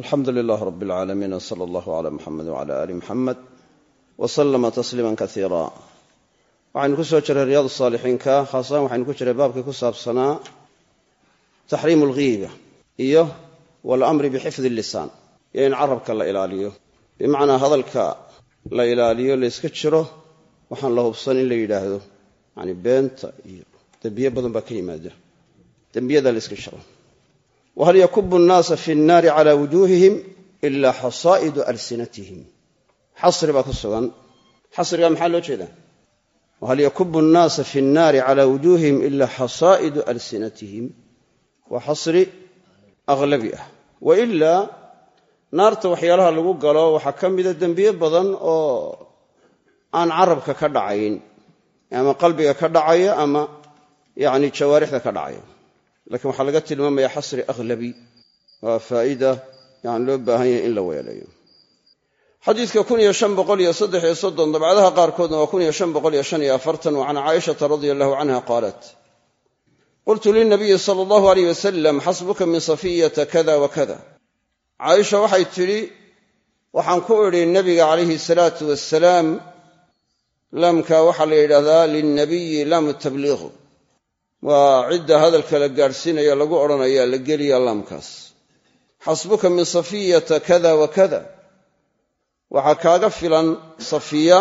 alxamdu lilah rab اlcaalamiin wsala allahu cla muxamed wcala ali muxamed wslama tasliima kaiira waxaynu ku soo jiray riyaad saalixiinka khaasahaan waxaynu ku jiray baabkii ku saabsanaa taxriimu alghiiba iyo walamri bixifdi lisaan iyo in carabka la ilaaliyo. Bimacnaa hadalka la ilaaliyo layska jiro waxaan la hubsan in la yidhaahdo. Yani beenta iyo dembiye badan baa ka yimaada. Dembiyada layska jiro whal yakubu nnaasa fi nnaari cala wujuuhihim ila xasaa'idu alsinatihim. Xasri baa ku sugan. Xasriga maxaa loo jeedaa? Wahal yakubu nnaasa fi nnaari cala wujuuhihim ila xasaa'idu alsinatihim. Waa xasri aghlabi ah. Wa ilaa naarta waxyaalaha lagu galo waxaa ka mida dembiye badan oo aan carabka ka dhacayn ama qalbiga ka dhacaya ama yani jawaarixda ka dhacaya lakiin waxaa laga tilmaamaya xasri aghlabi waa faa'ida yani loo baahan yahay in la weeleeyo. Xadiidka dabcadaha qaarkoodna waa can caaishata radia allahu canha qaalat qultu lilnabiyi sala allahu aleyh wasalam xasbuka min safiyata kada wa kada. Caaisha waxay tidhi waxaan ku idhi nabiga calayhi salaatu wasalaam laamka waxaa la yidhahdaa lilnabiyi laamu tabliiq waa cidda hadalka la gaadhsiinaya lagu odhanaya la geliya laamkaas. Xasbuka min safiyata kada wa kada. Waxaa kaaga filan safiya.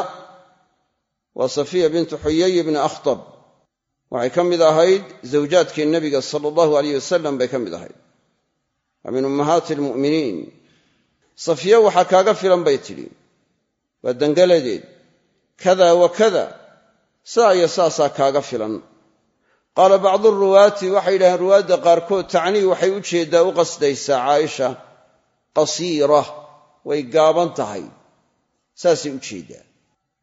Waa safiya bintu xuyay bni akhtab. Waxay ka mid ahayd zawjaadkii nebiga sala allahu aleyh wasalam bay ka mid ahayd. Waa min ummahaati almu'miniin safiya waxaa kaaga filan bay tidhi. Waa dangaladeed. Kada wa kada. Saa iyo saasaa kaaga filan qaala bacdu ruwaati waxay yidhahdeen ruwaadda qaarkood tacnii waxay u jeeddaa u qasdaysaa caaisha qasiira way gaaban tahay. Saasay u jeeddaa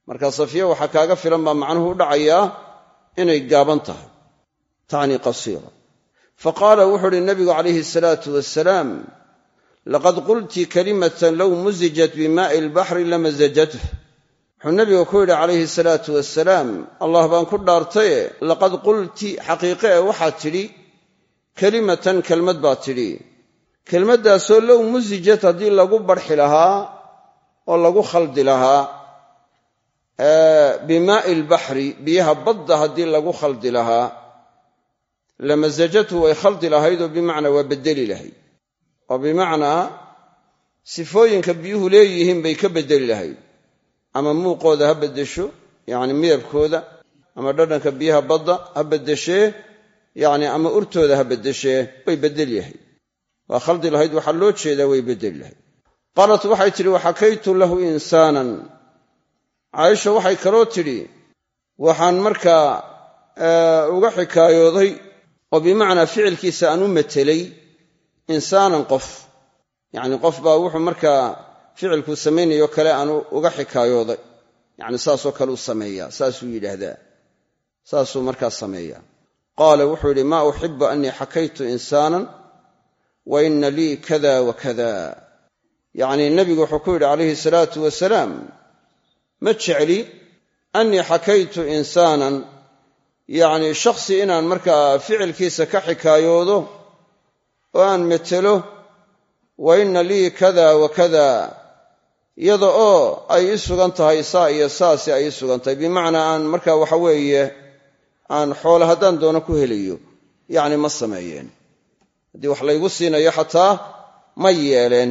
marka safiya waxaa kaaga filan baa macnuhu u dhacayaa inay gaaban tahay. Tacnii qasiira. Fa qaala wuxuu uhi nabigu calayhi asalaatu wasalaam laqad qulti kalimatan low musijat bimaa'i albaxri lamasajath wuxuu nabiga ku yidhi calayhi salaatu wasalaam allah baan ku dhaartaye laqad qulti xaqiiqe e waxaad tidhi kelimatan kelmad baad tidhi. Kelmaddaasoo low musijat haddii lagu barxi lahaa oo lagu khaldi lahaa bimaa'i albaxri biyaha badda haddii lagu khaldi lahaa lamasajatu way khaldi lahayd oo bimacnaa waa beddeli lahayd. Oo bimacnaa sifooyinka biyuhu leeyihiin bay ka beddeli lahayd ama muuqooda ha beddesho yacni midabkooda ama dhadhanka biyaha badda ha beddeshee yacni ama urtooda ha beddeshee way beddel yahay. Waa khaldi lahayd waxaa loo jeedaa way beddeli lahayd qaalat waxay tidhi waxakaytu lahu insaanan. Caaisha waxay kaloo tidhi waxaan markaa uga xikaayooday oo bimacnaa ficilkiisa aan u matelay insaanan qof. Yacni qof baa wuxuu markaa ficilkuu samaynayo kale aanu uga xikaayooday. Yacni saasoo kale u sameeyaa saasuu yidhaahdaa. Saasuu markaa sameeyaa. Qaala wuxuu yidhi maa uxibu annii xakaytu insaanan wa inna lii kada wa kada yacnii nebigu wuxuu ku yidhi calayhi salaatu wasalaam ma jecli annii xakaytu insaanan. Yacnii shakhsi inaan markaa ficilkiisa ka xikaayoodo oo aan metelo wa inna lii kada wa kada iyada oo ay ii sugan tahay saa iyo saasi ay ii sugan tahay. Bimacnaa aan markaa waxa weeye aan xoole haddaan doono ku helayo yacni ma sameeyeen. Haddii wax laygu siinayo xataa ma yeeleen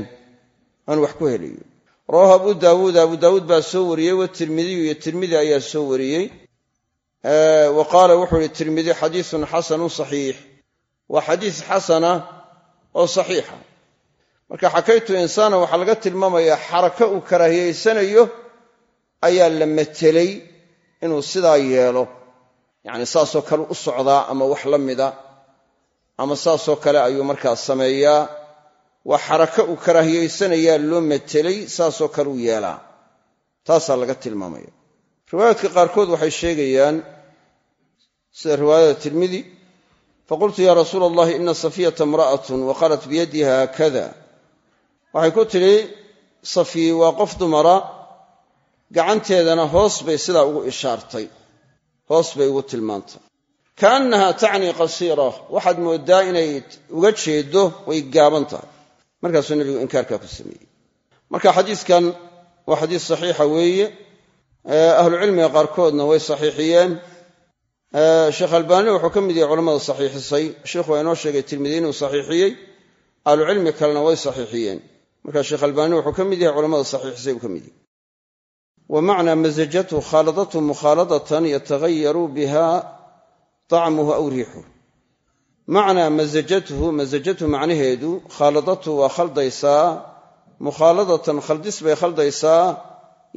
aan wax ku helayo. Rawaahu abu daawuud abu daawuud baa soo wariyey watirmidiyu iyo tirmidi ayaa soo wariyey. Wa qaala wuxuu ihi tirmidi xadiisun xasanun saxiix. Waa xadiis xasana oo saxiixa marka xakaytu insaana waxaa laga tilmaamayaa xarako uu karaahiyaysanayo ayaa la metelay inuu sidaa yeelo. Yacni saasoo kale u socdaa ama wax la mida ama saasoo kale ayuu markaa sameeyaa. Waa xarako uu karaahiyaysanayaa loo metelay saasoo kale u yeelaa. Taasaa laga tilmaamaya. Riwaayaadka qaarkood waxay sheegayaan sida riwaayada tirmidi faqultu ya rasuula allahi ina safiyata imra'atun wa qalat biyadiha waxay ku tidhi safiyi waa qof dumara. Gacanteedana hoos bay sidaa ugu ishaartay. Hoos bay ugu tilmaantay. Kaannaha tacnii qasiira. Waxaad mooddaa inay uga jeeddo way gaaban tahay. Markaasuu nebigu inkaarkaa ku sameeyey. Marka xadiiskan waa xadiis saxiixa weeye. Ahlucilmiga qaarkoodna way saxiixiyeen. Sheekh albaani wuxuu ka mid yahay culamada saxiixisay. Sheikhu waa inoo sheegay tirmidi inuu saxiixiyey. Ahlucilmi kalena way saxiixiyeen marka sheekh albaani wuxuu ka mid yahay culamada saxiixisay uu ka mid yahay. Wa macnaa masajathu khaaladatu mukhaaladatan yataghayaru biha طacmuhu aw riixuh macnaa masajathu masajathu macnaheedu khaaladatu waa khaldaysaa mukhaaladatan khaldis bay khaldaysaa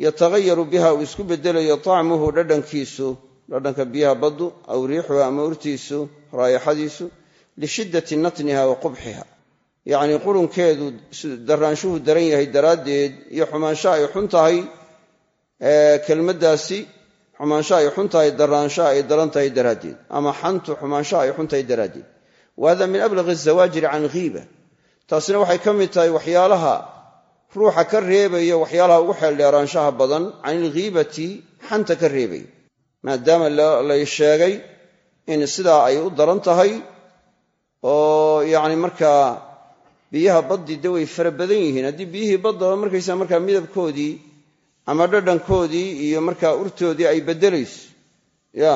yataghayaru biha uu isku beddelayo طacmuhu dhadhankiisu dhadhanka biyaha baddu aw riixuha ama urtiisu raayaxadiisu lishiddati natniha wa qubxiha yacnii qurunkeedu daraanshuhu daran yahay daraaddeed iyo xumaansho ay xun tahay kelmaddaasi xumaansho ay xun tahay daraansho ay daran tahay daraaddeed. Ama xantu xumaansho ay xun tahay daraaddeed. Wa hada min ablaqi zawaajiri can ghiiba. Taasina waxay ka mid tahay waxyaalaha ruuxa ka reebaya waxyaalaha ugu xeeldheeraanshaha badan can ilghiibati xanta ka reebaya. Maadaama lay sheegay in sidaa ay u daran tahay oo yacni markaa biyaha baddii de way fara badan yihiin. Haddii biyihii baddaba markaysaa markaa midabkoodii ama dhadhankoodii iyo markaa urtoodii ay beddelayso ya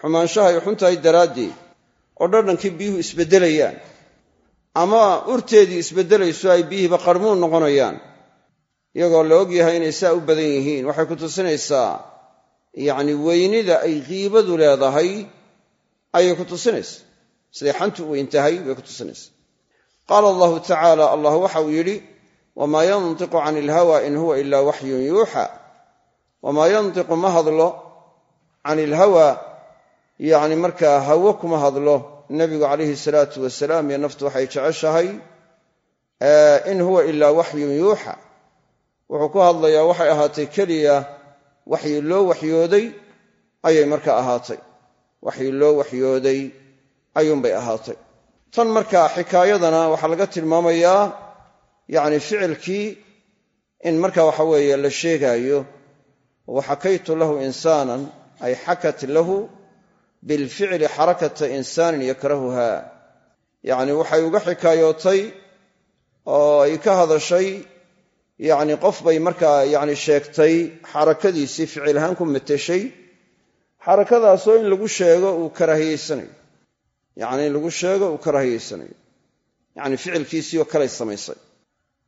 xumaanshaha ay xun tahay daraaddeed oo dhadhankii biyuhu isbeddelayaan ama urteedii isbeddelayso ay biyihiiba qarmuun noqonayaan iyagoo la og yahay inay saa u badan yihiin. Waxay ku tusinaysaa yacni weynida ay kiibadu leedahay ayay ku tusinaysaa. Siday xantu u bay ku tusinaysaa qaala allahu tacaala allah waxa uu yidhi wamaa yantiqu can ilhawa in huwa ila waxyun yuuxa. Wamaa yantiqu ma hadlo can ilhawa yacni markaa hawo kuma hadlo. Nebigu calayhi salaatu wasalaam iyo naftu waxay jeceshahay in huwa ilaa waxyun yuuxa. Wuxuu ku hadlayaa waxay ahaatay keliya waxyi loo waxyooday ayay markaa ahaatay. Waxyi loo waxyooday ayuunbay ahaatay tan markaa xikaayadana waxaa laga tilmaamayaa yacni ficilkii in marka waxa weeye la sheegaayo waxakaytu lahu insaanan ay xakat lahu bilficli xarakata insaanin yakrahuha. Yacni waxay uga xikaayootay oo ay ka hadashay yacni qof bay markaa yacni sheegtay xarakadiisii ficil ahaan ku mateshay. Xarakadaasoo in lagu sheego uu karaahiyeysanayo yacni in lagu sheego uu karaahiyeysanayo yacni ficilkiisii oo kalay samaysay.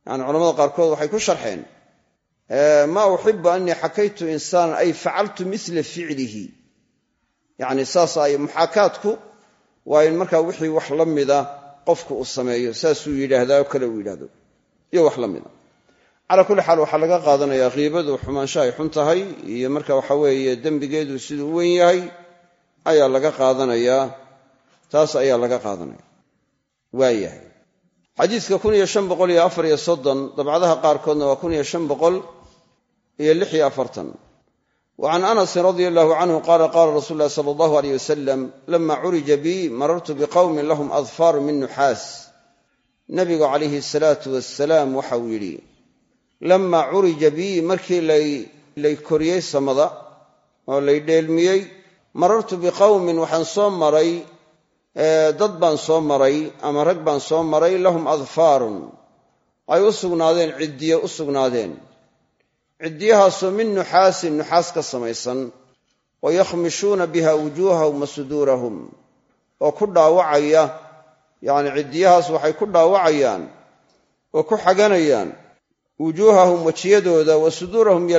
Yani culamada qaarkood waxay ku sharxeen maa uxibu anii xakaytu insaanan ay facaltu mila ficlihi. Yacni saas ay muxaakaadku waa in wixii wax la qofku uu sameeyo saasuu yidhaahdaa oo kale uu iyo wax la mida. Kulli xaal waxaa laga qaadanayaa kiibadu xumaansho ay xun tahay iyo marka waxa weeye dembigeedu siduu u weyn yahay ayaa laga qaadanayaa taas ayaa laga qaadanaya. Waayahay xadiidka kun iyo shan boqol iyo afar iyo soddon dabcadaha qaarkoodna waa kun iyo shan boqol iyo lix iyo afartan. Wa can anasin radia allahu canhu qaala qaala rasuulu llahi sala allahu aleyh wasalam lama curija bii marartu biqowmin lahum adfaaru min nuxaas. Nabigu calayhi asalaatu wasalaam waxauu yidhi lama curija bii markii lay koriyey samada oo lay dheelmiyey marartu biqowmin waxaan soo maray dad baan soo maray ama rag baan soo maray lahum adfaarun. Ay u sugnaadeen ciddiyo u sugnaadeen. Ciddiyahaasoo min nuxaasin nuxaas ka samaysan. Wa yakhmishuuna biha wujuuhahum wa suduurahum. Oo ku dhaawacaya yacni ciddiyahaas waxay ku dhaawacayaan oo ku xaganayaan. Wujuuhahum wejiyadooda wa suduurahum iyo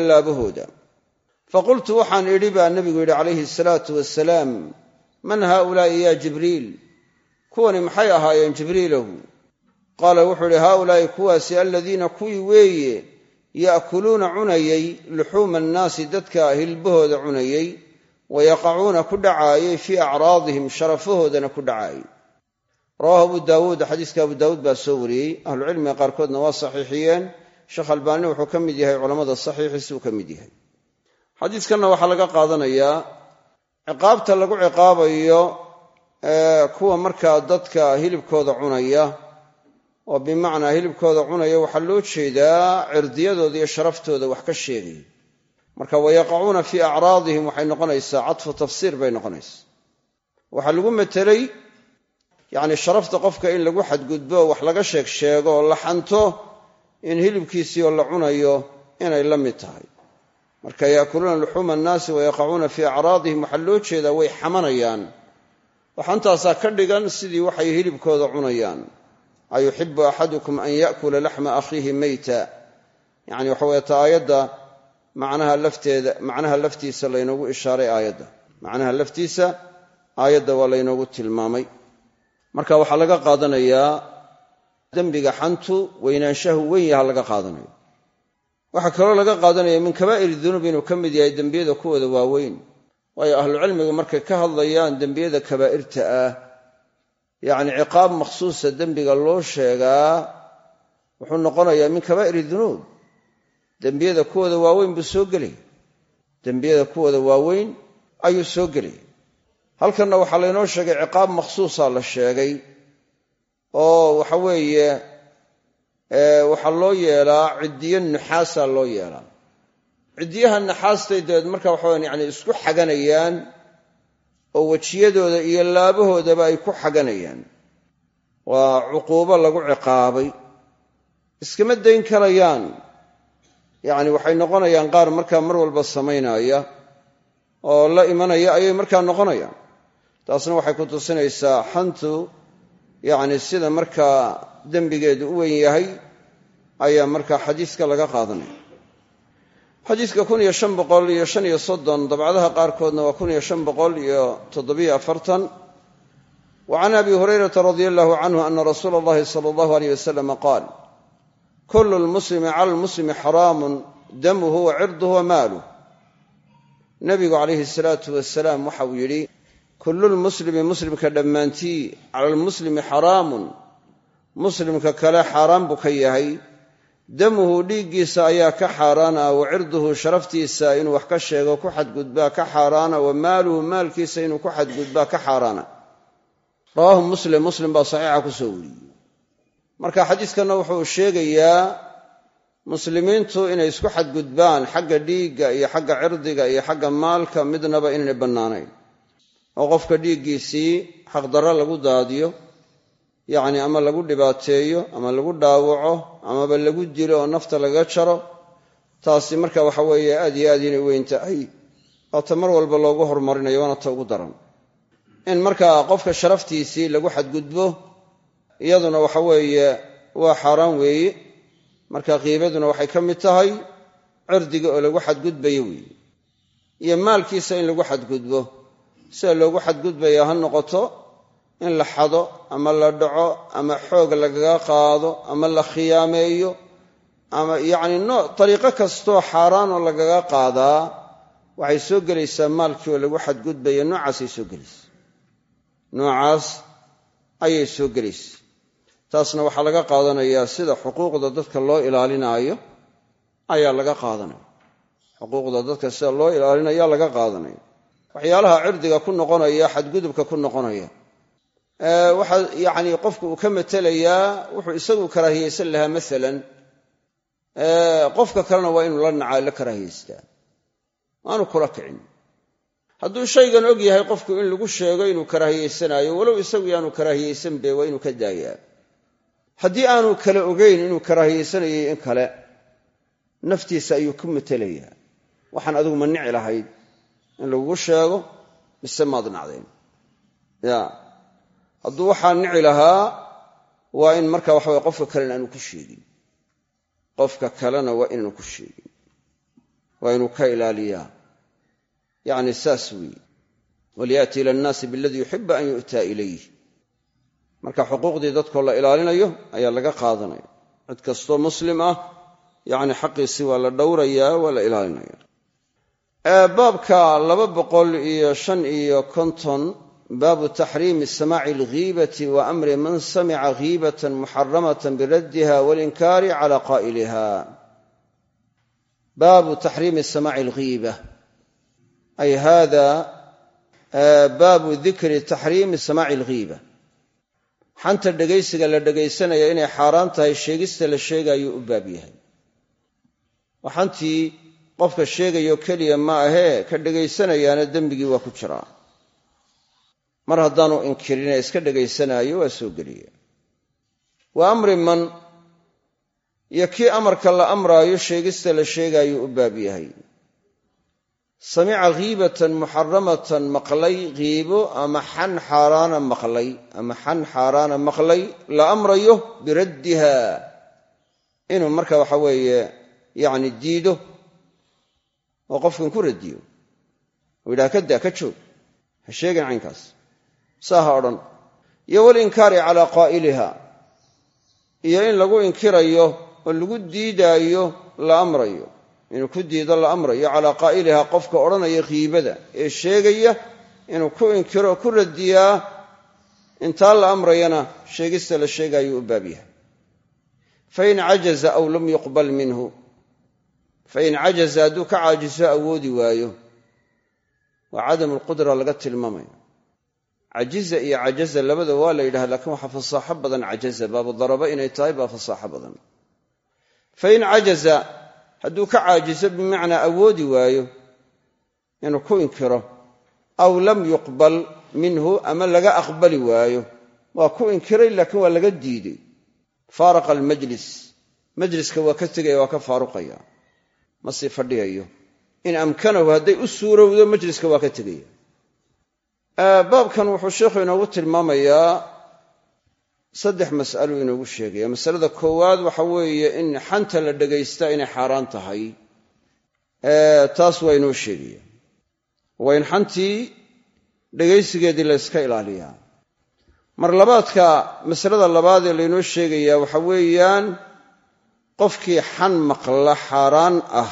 faqultu waxaan idhi baa nebigu yidhi calayhi asalaatu wasalaam man haaulaa'i ya jibriil? Kuwani maxay ahaayeen jibriilahu qaala wuxuu idhi haaulaa'i kuwaasi aladiina kuwii weeye ya'kuluuna cunayey luxuuma annaasi dadka hilbahooda cunayey wa yaqacuuna ku dhacaayey fii acraadihim sharafahoodana ku dhacaayey rawahu abu daawuud xadiiska abu daawuud baa soo wariyey. Ahlucilmiga qaarkoodna waa saxiixiyeen. Sheekh albaani wuxuu ka mid yahay culammada saxiixiisuu ka mid yahay. Xadiiskanna waxaa laga qaadanayaa ciqaabta lagu ciqaabayo kuwa markaa dadka hilibkooda cunaya oo bimacnaa hilibkooda cunaya waxaa loo jeedaa cirdiyadooda iyo sharaftooda wax ka sheegaya marka wayaqacuuna fii acraadihim waxay noqonaysaa cadfu tafsiir bay noqonaysaa. Waxaa lagu metelay yacni sharafta qofka in lagu xadgudbo wax laga sheeg sheego oo la xanto in hilibkiisii oo la cunayo inay la mid tahay marka yaakuluuna luxuuma annaasi wayaqacuuna fii acraadihim waxaa loo jeedaa way xamanayaan. Waxantaasaa ka dhigan sidii waxay hilibkooda cunayaan. Ayuxibu axadukum an yaakula laxma akhiihi meyta. Yacni waxa weye aayadda macnaha lafteeda macnaha laftiisa laynoogu ishaaray aayadda. Macnaha laftiisa aayadda waa laynoogu tilmaamay. Marka waxaa laga qaadanayaa dembiga xantu weynaanshahu weyn yaha laga qaadanayo waxaa kaloo laga qaadanaya min kabaa'iri dunuub inuu ka mid yahay dembiyada kuwooda waaweyn. Waayo ahlucilmigu markay ka hadlayaan dembiyada kabaa'irta ah yacni ciqaab makhsuusa dembiga loo sheegaa wuxuu noqonayaa min kabaa'iri dunuub dembiyada kuwooda waaweyn buu soo gelaya. Dembiyada kuwooda waaweyn ayuu soo gelaya. Halkanna waxaa laynoo sheegay ciqaab makhsuusa la sheegay oo waxa weeye waxaa loo yeelaa ciddiyo nuxaasaa loo yeelaa. Ciddiyaha naxaastay dabeed marka waxawan yani isku xaganayaan oo wejiyadooda iyo laabahoodaba ay ku xaganayaan. Waa cuquubo lagu ciqaabay. Iskama dayn karayaan yacni waxay noqonayaan qaar markaa mar walba samaynaya oo la imanaya ayay markaa noqonayaan. Taasna waxay ku tusinaysaa xantu yacni sida markaa dembigeedu u weyn yahay ayaa markaa xadiiska laga qaadanaya xadiiska dabcadaha qaarkoodna waa kun iyo shan boqol iyo toddobiyo afartan. Wa can abi hurayrata radia allahu canhu ana rasuula allahi sala allahu aleyh wasalama qaal kulu lmuslimi cala lmuslimi xaraamun damuhu wa cirduhu wa maaluh nabigu calayhi salaatu wasalaam waxa uu yidhi kullu lmuslimi muslimka dhammaantii cala lmuslimi xaraamun muslimka kale xaaraan buu ka yahay. Damuhu dhiiggiisa ayaa ka xaaraana wa cirduhu sharaftiisa inuu wax ka sheego ku xadgudbaa ka xaaraana wa maaluhu maalkiisa inuu ku xadgudbaa ka xaaraana. Rawaahu muslim muslim baa saxiixa ku soo wariyey. Marka xadiiskanna wuxuu sheegayaa muslimiintu inay isku xadgudbaan xagga dhiigga iyo xagga cirdiga iyo xagga maalka midnaba inaynay bannaanayn. Oo qofka dhiiggiisii xaqdarro lagu daadiyo yacni ama lagu dhibaateeyo ama lagu dhaawaco amaba lagu dilo oo nafta laga jaro taasi marka waxa weeye aad iyo aad inay weyn tahay. Oo ta mar walba loogu horumarinayo waana ta ugu daran. In markaa qofka sharaftiisii lagu xadgudbo iyaduna waxa weeye waa xaaraan weeye marka qiibaduna waxay ka mid tahay cirdiga oo lagu xadgudbayo weeye iyo maalkiisa in lagu xadgudbo. Sida loogu xadgudbaya ha noqoto in la xado ama la dhaco ama xoog lagaga qaado ama la khiyaameeyo ama yacni nooc dariiqo kastoo xaaraanoo lagaga qaadaa waxay soo gelaysaa maalkii oo lagu xadgudbaya noocaasay soo gelaysa noocaas ayay soo gelaysa taasna waxaa laga qaadanayaa sida xuquuqda dadka loo ilaalinaayo ayaa laga qaadanaya. Xuquuqda dadka sida loo ilaalinayaa laga qaadanaya. Waxyaalaha cirdiga ku noqonaya xadgudubka ku noqonaya waxaa yacni qofku uu ka matelayaa wuxuu isagu karaahiyeysan lahaa maalan qofka kalena waa inuu la nacaa la karaahiyeystaa aanu kula kicin. Hadduu shaygan og yahay qofku in lagu sheego inuu karaahiyeysanaayo walow isagu yaanu karaahiyeysanbe waa inuu ka daayaa. Haddii aanu kale ogeyn inuu karaahiyeysanayay in kale naftiisa ayuu ku matelayaa waxaan adigu ma nici lahayd in lagugu sheego mise maad nacdeen hadduu waxaa nici lahaa waa in marka waxa weye qofka kalena aanu ku sheegin. Qofka kalena waa inaanu ku sheegin. Waa inuu ka ilaaliyaa. Yacni saas weeye. Walyaati ila annaasi biladii yuxibu an yu'taa ilayh marka xuquuqdii dadkoo la ilaalinayo ayaa laga qaadanaya cid kastoo muslim ah yacni xaqiisii waa la dhowrayaa waa la ilaalinaya baabka laba boqol iyo shan iyo konton baabu taxriimi samaaci alghiibati wa amri man samica ghiibatan muxaramatan biraddiha walinkaari cala qaa'iliha. Baabu taxriimi samaaci alghiiba. Ay hada baabu dikri taxriimi samaaci alghiiba. Xanta dhegaysiga la dhegaysanaya inay xaaraan tahay sheegista la sheegaayuu u baab yahay. Oo xantii qofka sheegayo keliya ma ahee ka dhegaysanayaana dembigii waa ku jiraa mar haddaanu inkirinee iska dhegaysanaayo waa soo geliya wa amri man iyo kii amarka la amraayo sheegista la sheegaayo u baab yahay. Samica khiibatan muxaramatan maqlay khiibo ama xan xaaraana maqlay ama xan xaaraana maqlay la amrayo biraddiha inuu marka waxa weeye yacni diido oo qofkan ku radiyo oo yidhaha ka daa ka joog. Ha sheegin caynkaas saa ha odhan iyo walinkaari calaa qaa'iliha. Iyo in lagu inkirayo oo lagu diidaayo la amrayo. Inuu ku diido la amrayo. Calaa qaa'iliha qofka odhanaya khiibada ee sheegaya inuu ku inkiro ku radiyaa intaa la amrayana sheegista la sheegaayo u baab yahay. Fain cajaza aw lam yuqbal minhu. Fain cajaza hadduu ka caajiso awoodi waayo. Waa cadamu lqudra laga tilmaamaya cajiza iyo cajaza labada waa la yidhaha lakiin waxaa fasaaxo badan cajaza. Baabu daraba inay tahay baa fasaaxo badan. Fain cajaza hadduu ka caajiso bimacnaa awoodi waayo inuu ku inkiro aw lam yuqbal minhu ama laga aqbali waayo waa ku inkiray laakiin waa laga diiday faaraqa almajlis. Majliska waa ka tegaya waa ka faaruqaya. Ma fadhiyayo. In amkanahu hadday u suurowdo majliska waa ka tegaya baabkan wuxuu sheikhu inoogu tilmaamayaa saddex mas'aluu inoogu sheegaya. Masalada koowaad waxa weeye in xanta la dhagaystaa inay xaaraan tahay. Taas waa inoo sheegaya. Waa in xantii dhegaysigeedii la yska ilaaliyaa. Mar labaadka masalada labaad ee laynoo sheegayaa waxa weeyaan qofkii xan maqla xaaraan ah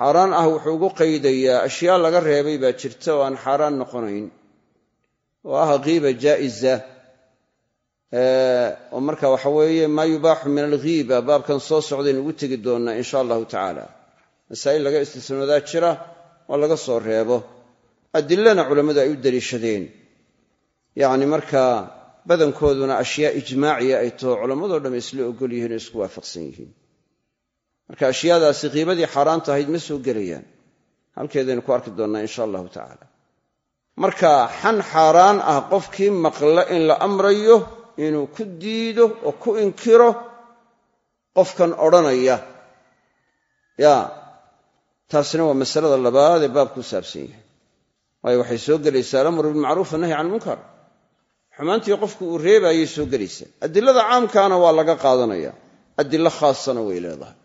xaaraan ah wuxuu ugu qaydayaa ashyaa laga reebay baa jirta oo aan xaaraan noqonayn. Oo ah kiiba jaa'iza oo marka waxa weeye maa yubaaxu min alghiiba baabkan soo socdayn ugu tegi doonnaa insha allahu tacaala. Masaa'il laga istisnoodaa jira oo laga soo reebo. Adilana culammadu ay u daliishadeen yacni markaa badankooduna ashyaa ijmaaciya ay taho culammadoo dhamm isla ogol yihiin oo isku waafaqsan yihiin marka ashyaadaasi qiibadii xaaraan tahayd ma soo gelayaan. Halkeedaynu ku arki doonnaa insha allahu tacaala. Marka xan xaaraan ah qofkii maqla in la amrayo inuu ku diido oo ku inkiro qofkan odhanaya. Ya taasina waa masalada labaad ee baabku saabsan yahay. Waayo waxay soo gelaysaa alamru bilmacruuf annahy can ilmunkar xumaantii qofku uu reebaayay soo gelaysaa adilada caamkaana waa laga qaadanaya. Adilo khaasana way leedahay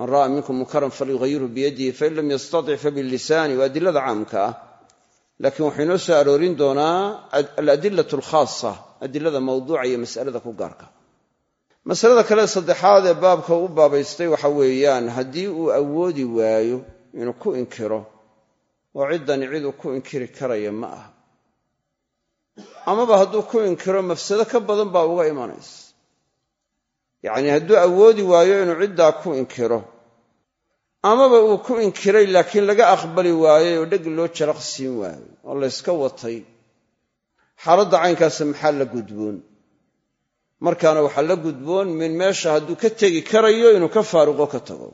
man ra'a minkum munkaran falyughayirhu biyadihi fain lam yastatic fabilisaani waa adilada caamka ah. Laakiin waxay noo soo aroorin doonaa aladilatu alkhaasa adilada mawduuca iyo masalada ku gaarka. Masalada kale saddexaad ee baabka u baabaystay waxa weeyaan haddii uu awoodi waayo inuu ku inkiro oo ciddani ciduu ku inkiri karaya ma aha. Amaba hadduu ku inkiro mafsado ka badan baa uga imanaysa yacnii hadduu awoodi waayo inuu ciddaa ku inkiro amaba uu ku inkiray laakiin laga aqbali waayey oo dheg loo jaraq siin waayo oo layska watay xaaladda caynkaasa maxaa la gudboon? Markaana waxaa la gudboon min meesha hadduu ka tegi karayo inuu ka faaruqo ka tago.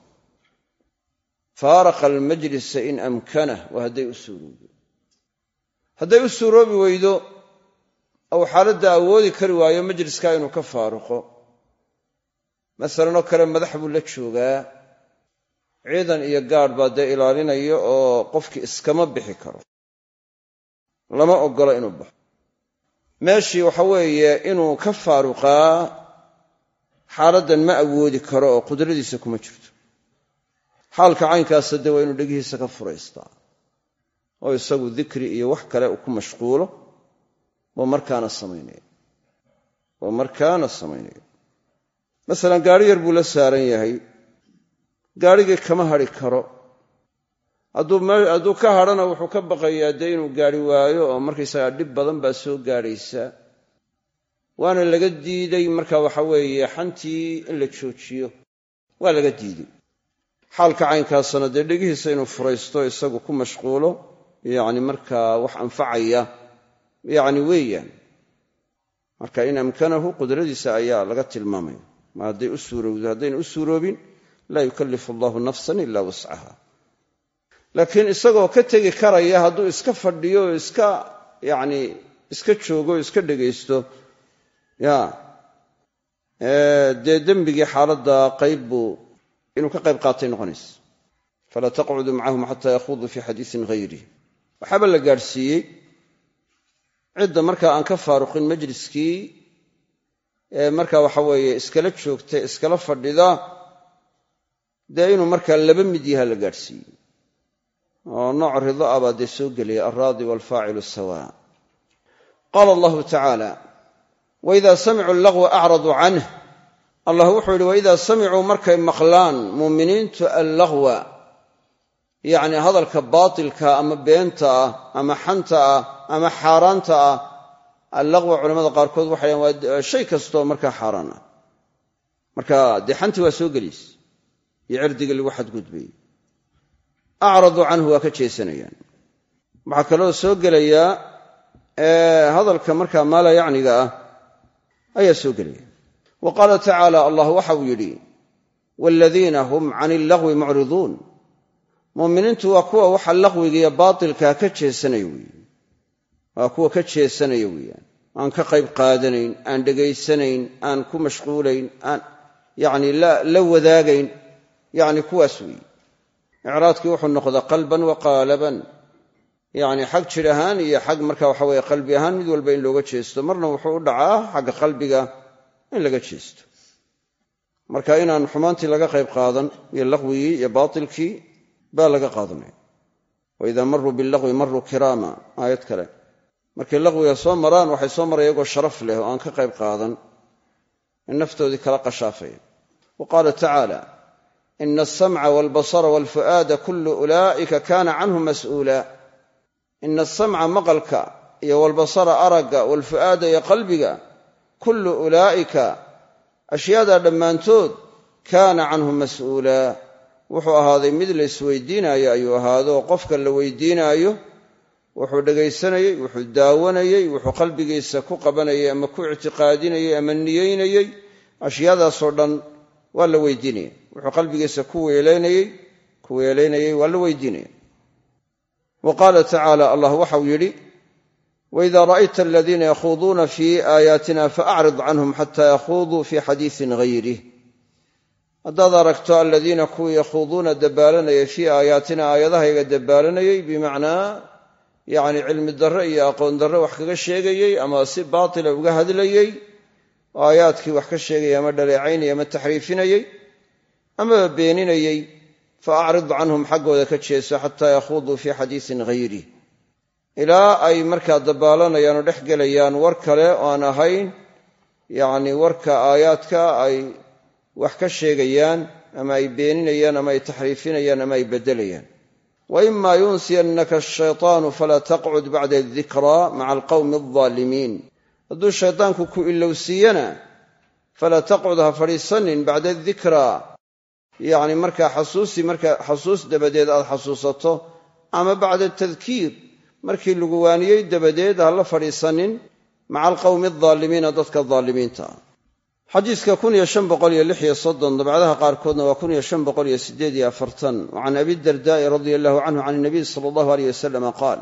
Faaraqa almajlisa in amkanah waa hadday u suurowdo hadday u suuroobi weydo ou xaaladda awoodi kari waayo majliskaa inuu ka faaruqo masalanoo kale madax buu la joogaa. Ciidan iyo gaadh baa dee ilaalinaya oo qofkii iskama bixi karo. Lama oggola inuu baxo. Meeshii waxa weeye inuu ka faaruqaa xaaladdan ma awoodi karo oo qudradiisa kuma jirto. Xaalka caynkaasa dee waa inuu dhegihiisa ka furaystaa. Oo isagu dikri iyo wax kale uu ku mashquulo. Oo markaana samaynaya oo markaana samaynaya masalan gaari yar buu la saaran yahay. Gaarhigii kama hadhi karo. Hadduu ka hadhana wuxuu ka baqayaa dee inuu gaari waayo oo markaysagaa dhib badan baa soo gaadhaysa waana laga diiday marka waxa weeye xantii in la joojiyo. Waa laga diiday. Xaalka caynkaasana dee dhegihiisa inuu furaysto isagu ku mashquulo yacni markaa wax anfacaya yacni weeyaan. Marka in amkanahu qudradiisa ayaa laga tilmaamaya ma hadday u suurowdo haddayna u suuroobin laa yukallifu allahu nafsan ila wascaha laakiin isagoo ka tegi karaya hadduu iska fadhiyo oo iska yacni iska joogo iska dhegaysto ya dee dembigii xaaladda qayb buu inuu ka qayb qaatay noqonaysa falaa taqcuduu macahum xataa yakhuduu fii xadiisin hayrih waxaaba la gaadhsiiyey cidda markaa aan ka faaruqin majliskii ee markaa waxa weeye iskala joogta iskala fadhida dee inuu markaa laba mid yaha la gaadhsiiyey. Oo nooc rido ah baa dee soo gelaya alraadi waalfaacilu sawa qaala allahu tacaala waida samicuu lagwa acraduu canh allah wuxuu yidhi waidaa samicuu markay maqlaan muuminiintu allagwa yacni hadalka baatilka ama beenta ah ama xanta ah ama xaaraanta ah allagwa culamada qaarkood waxay dhahan waa shay kastoo markaa xaaraan ah marka dee xanti waa soo gelaysa iyo cirdiga lagu xadgudbayey acraduu canhu waa ka jeesanayaan. Waxaa kaloo soo gelayaa hadalka markaa maala yacniga ah ayaa soo gelaya. Wa qaala tacaala allah waxauu yidhi waaladiina hum can illagwi mucriduun. Muuminiintu waa kuwa waxa laqwiga iyo baatilkaa ka jeesanaya weeye waa kuwa ka jeesanaya weeyaan. Aan ka qayb qaadanayn aan dhegaysanayn aan ku mashquulayn aan yacni la wadaagayn yacni kuwaas weeye icraadkii wuxuu noqdaa qalban wa qaalaban. Yacni xag jir ahaan iyo xag marka waxa weye qalbi ahaan mid walba in looga jeesto marna wuxuu u dhacaa xagga qalbiga in laga jeesto. Marka inaan xumaantii laga qayb qaadan iyo laqwigii iyo baatilkii baa laga qaadanaya. Waidaa maruu bilagwi maruu kiraama aayad kale markay laqwiga soo maraan waxay soo maraya iyagoo sharaf leh oo aan ka qayb qaadan. In naftoodii kala qashaafaya wa qaala tacaala ina alsamca walbasara walfu'aada kullu ulaa'ika kaana canhu mas'uula. Ina asamca maqalka iyo walbasara aragga walfu'aada iyo qalbiga kullu ulaa'ika ashyaadaa dhammaantood kaana canhu mas'uula. Wuxuu ahaaday mid la isweydiinaayo ayuu ahaado qofka la weydiinaayo wuxuu dhegaysanayey wuxuu daawanayey wuxuu qalbigiisa ku qabanayay ama ku ictiqaadinayey ama niyeynayey ashyaadaasoo dhan waa la weydiinaya wuxuu qalbigiisa ku weelaynayey ku weelaynayey waa la weydiinaya wa qaala tacaala allah waxau yidhi waida ra'ayta aladiina yakhuuduuna fii aayaatina faacrid canhum xata yakhuuduu fii xadiisin hayrih haddaad aragto aladiina kuwii yakhuuduuna dabaalanayay fii aayaatina aayadahayga dabaalanayay bimacnaa yacni cilmi darre iyo aqoon darre wax kaga sheegayey ama si baatila uga hadlayey aayaadkii wax ka sheegaya ama dhaleecaynaya ama taxriifinayey amaba beeninayey fa acrid canhum xaggooda ka jeeso xataa yakhuuduu fii xadiisin hayrih ilaa ay markaa dabaalanayaan oo dhex gelayaan war kale oo aan ahayn yacni warka aayaadka ay wax ka sheegayaan ama ay beeninayaan ama ay taxriifinayaan ama ay beddelayaan wa ima yunsiyannaka ashaytaanu falaa taqcud bacda adikraa maca alqawmi aldaalimiin hadduu shaydaanku ku ilowsiiyana falaa taqcud ha fadhiisanin bacda adikraa yacni markaa xasuusi markaa xasuus dabadeed aad xasuusato ama bacda tadkiir markii lagu waaniyey dabadeed ha la fadhiisanin maca alqawmi aldaalimiina dadka daalimiinta xadiiska dabcdaha qaarkoodna waa can abi dardaa'i radia allahu canhu can nabiy sala allahu aleyh wasalama qaal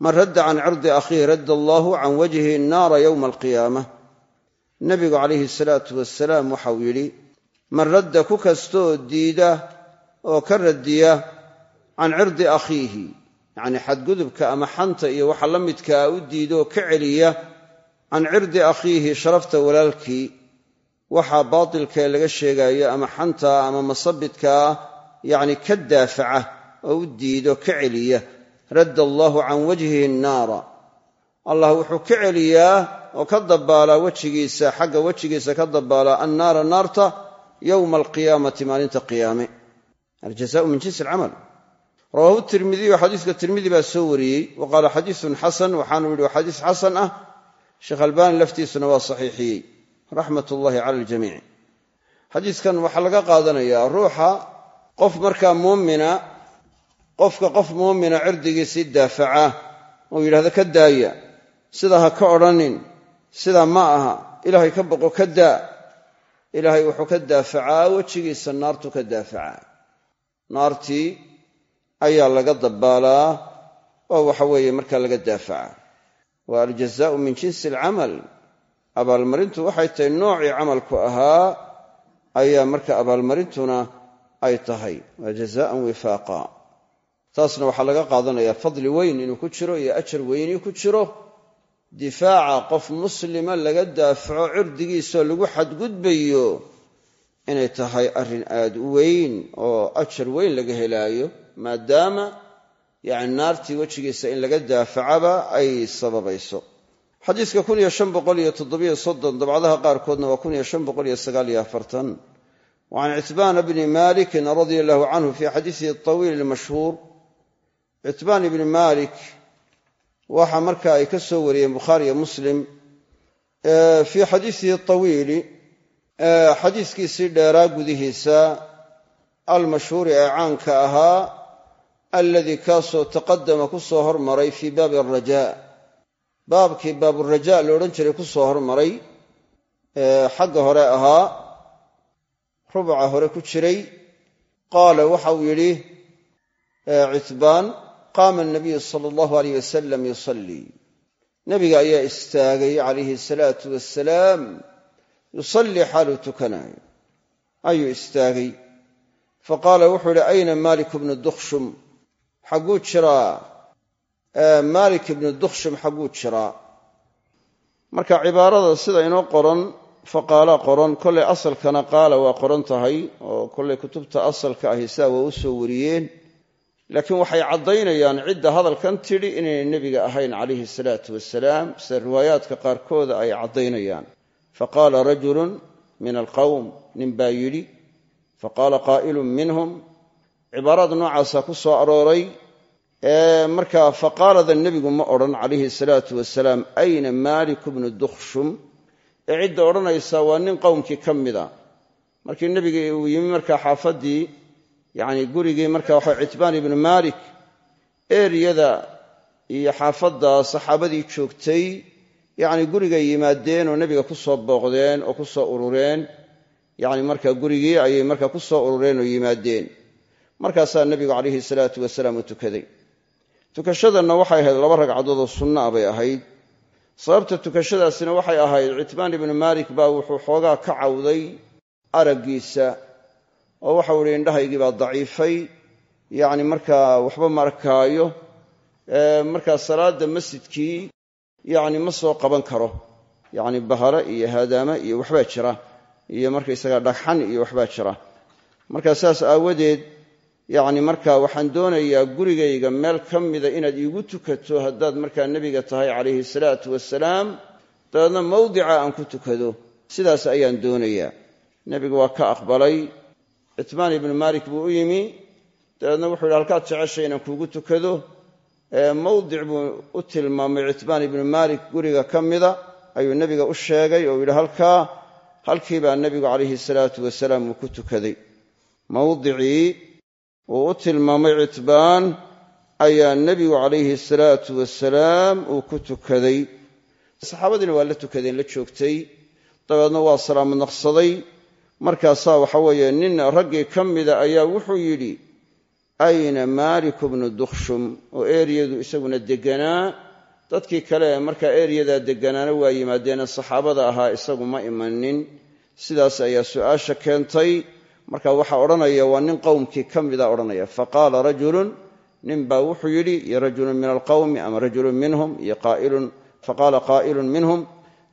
man radda can cirdi akhiihi radda allahu can wajhi naara yowma alqiyaamah. Nabigu calayhi salaatu wasalaam waxau yidhi man radda ku kastoo diida oo ka radiya can cirdi akhiihi yacnii xadgudubka ama xanta iyo waxa la midkaa u diidaoo ka celiya can cirdi akhiihi sharafta walaalkii waxaa baatilkae laga sheegaayo ama xantaa ama masabidkaa yacni ka daafaca oo u diido ka celiya. Radda allaahu can wajhihi naara allah wuxuu ka celiyaa oo ka dabaalaa wejigiisa xagga wejigiisa ka dabaalaa annaara naarta yowma alqiyaamati maalinta qiyaame. Aljazaau min jinsi alcamal. Rawaahu tirmidiyu xadiiska tirmidi baa soo wariyey. Wa qaala xadiisun xasan waxaanu yidhi xadiis xasan ah. Sheekh albaani laftiisuna waa saxiixiyey raxmat ullaahi cala aljamiic. Xadiiskan waxaa laga qaadanayaa ruuxa qof markaa muumina qofka qof muumina cirdigiisii daafaca oo yidhahdo ka daaya sidaa ha ka odhanin sidaa ma aha ilaahay ka boqo ka daa ilaahay wuxuu ka daafacaa wejigiisa naartu ka daafacaa naartii ayaa laga dabaalaa oo waxa weeye markaa laga daafacaa waa aljazaau min jinsi alcamal abaalmarintu waxay tahay noocii camalku ahaa ayaa marka abaalmarintuna ay tahay. Waa jazaan wifaaqa. Taasna waxaa laga qaadanayaa fadli weyn inuu ku jiro iyo ajar weyni ku jiro. Difaaca qof muslima laga daafaco cirdigiisao lagu xadgudbayo inay tahay arrin aad u weyn oo ajar weyn laga helaayo maadaama yani naartii wejigiisa in laga daafacaba ay sababayso xadiiska dabcdaha qaarkoodna waa wacan citbaan bni malikin radia allahu canhu fi xadiisihi awiil mashhuur. Citbaan ibni malik waxa marka ay ka soo wariyeen bukhaariyo muslim fii xadiisihi awiili xadiiskiisii dheeraa gudihiisa almashhuuri ee caanka ahaa aladii kaasoo taqadama ku hormaray fii baabi araja baabkii baaburaja la odhan jiray ku soo hormaray xagga hore ahaa rubca hore ku jiray qaala waxa uu yidhi citbaan qaama anabiyu sala allahu aleyh wasalam yusallii nebiga ayaa istaagay calayhi asalaatu wasalaam yusallii xaaluu tukanayo ayuu istaagay. Faqaala wuxuu yidhi ayna malik bnu dukhshum? Xagguu jiraa malik ibnu dukhshum xagguu jiraa marka cibaarada sida inoo qoran faqaala qoran kollay asalkana qaala waa qoran tahay oo kollay kutubta asalka ahi sidaa waa u soo wariyeen. Laakiin waxay caddaynayaan cidda hadalkan tidhi inaynay nebiga ahayn calayhi salaatu wasalaam sida riwaayaadka qaarkooda ay caddaynayaan. Faqaala rajulun min alqowm nin baa yidhi. Faqaala qaa'ilun minhum. Cibaarada noocaasaa ku soo arooray markaa faqaalada nebigu ma odhan calayhi salaatu wasalaam ayna maaliku bnu dukhshum? Ee cidda odhanaysa waa nin qowmkii ka mida. Markii nebiga uu yimi markaa xaafaddii yacni gurigii marka waxa citbaan ibnu maalik eeriyada iyo xaafadda saxaabadii joogtay yacni gurigay yimaadeen oo nebiga ku soo booqdeen oo ku soo urureen yacni marka gurigii ayay marka ku soo urureen oo yimaadeen. Markaasaa nebigu calayhi salaatu wasalaam u tukaday tukashadanna waxay ahayd laba ragcadood oo sunna ah bay ahayd. Sababta tukashadaasina waxay ahayd citbaan ibnu maalik baa wuxuu xoogaa ka cawday araggiisa oo waxau ihi indhahaygii baa daciifay. Yacni markaa waxba ma arkaayo. Markaa salaadda masjidkii yacni ma soo qaban karo. Yacni bahare iyo haadaama iyo waxbaa jira iyo markaysagaa dhagxan iyo waxbaa jira. Markaa saas aawadeed yacni markaa waxaan doonayaa gurigayga meel ka mida inaad iigu tukato haddaad markaa nebiga tahay calayhi salaatu wasalaam dabeedna mawdica aan ku tukado. Sidaas ayaan doonayaa. Nebigu waa ka aqbalay. Citmaan ibnu maalik buu u yimi. Dabeedna wuxuu yidhi halkaad jeceshay inaan kuugu tukado. Mawdic buu u tilmaamay citbaan ibnu maalik guriga ka mida. Ayuu nebiga u sheegay oo yidhi halkaa halkii baa nebigu calayhi salaatu wasalaam uu ku tukaday. Mawdicii uu u tilmaamay citbaan ayaa nebigu calayhi salaatu wasalaam uu ku tukaday. Saxaabadiina waa la tukadeen la joogtay. Dabeedna waa salaamo naqsaday. Markaasaa waxa weeye nin raggii ka mida ayaa wuxuu yidhi ayna maaliku bnu dukhshum? oo eeriyadu isaguna degganaa. Dadkii kale ee markaa eeriyadaa degganaana waa yimaadeene saxaabada ahaa isagu ma imanin sidaas ayaa su'aasha keentay marka waxaa odhanaya waa nin qowmkii ka mida odhanaya. Faqaala rajulun nin baa wuxuu yidhi iyo rajulun min alqawmi ama rajulun minhum? Iyo faqaala qaa'ilun minhum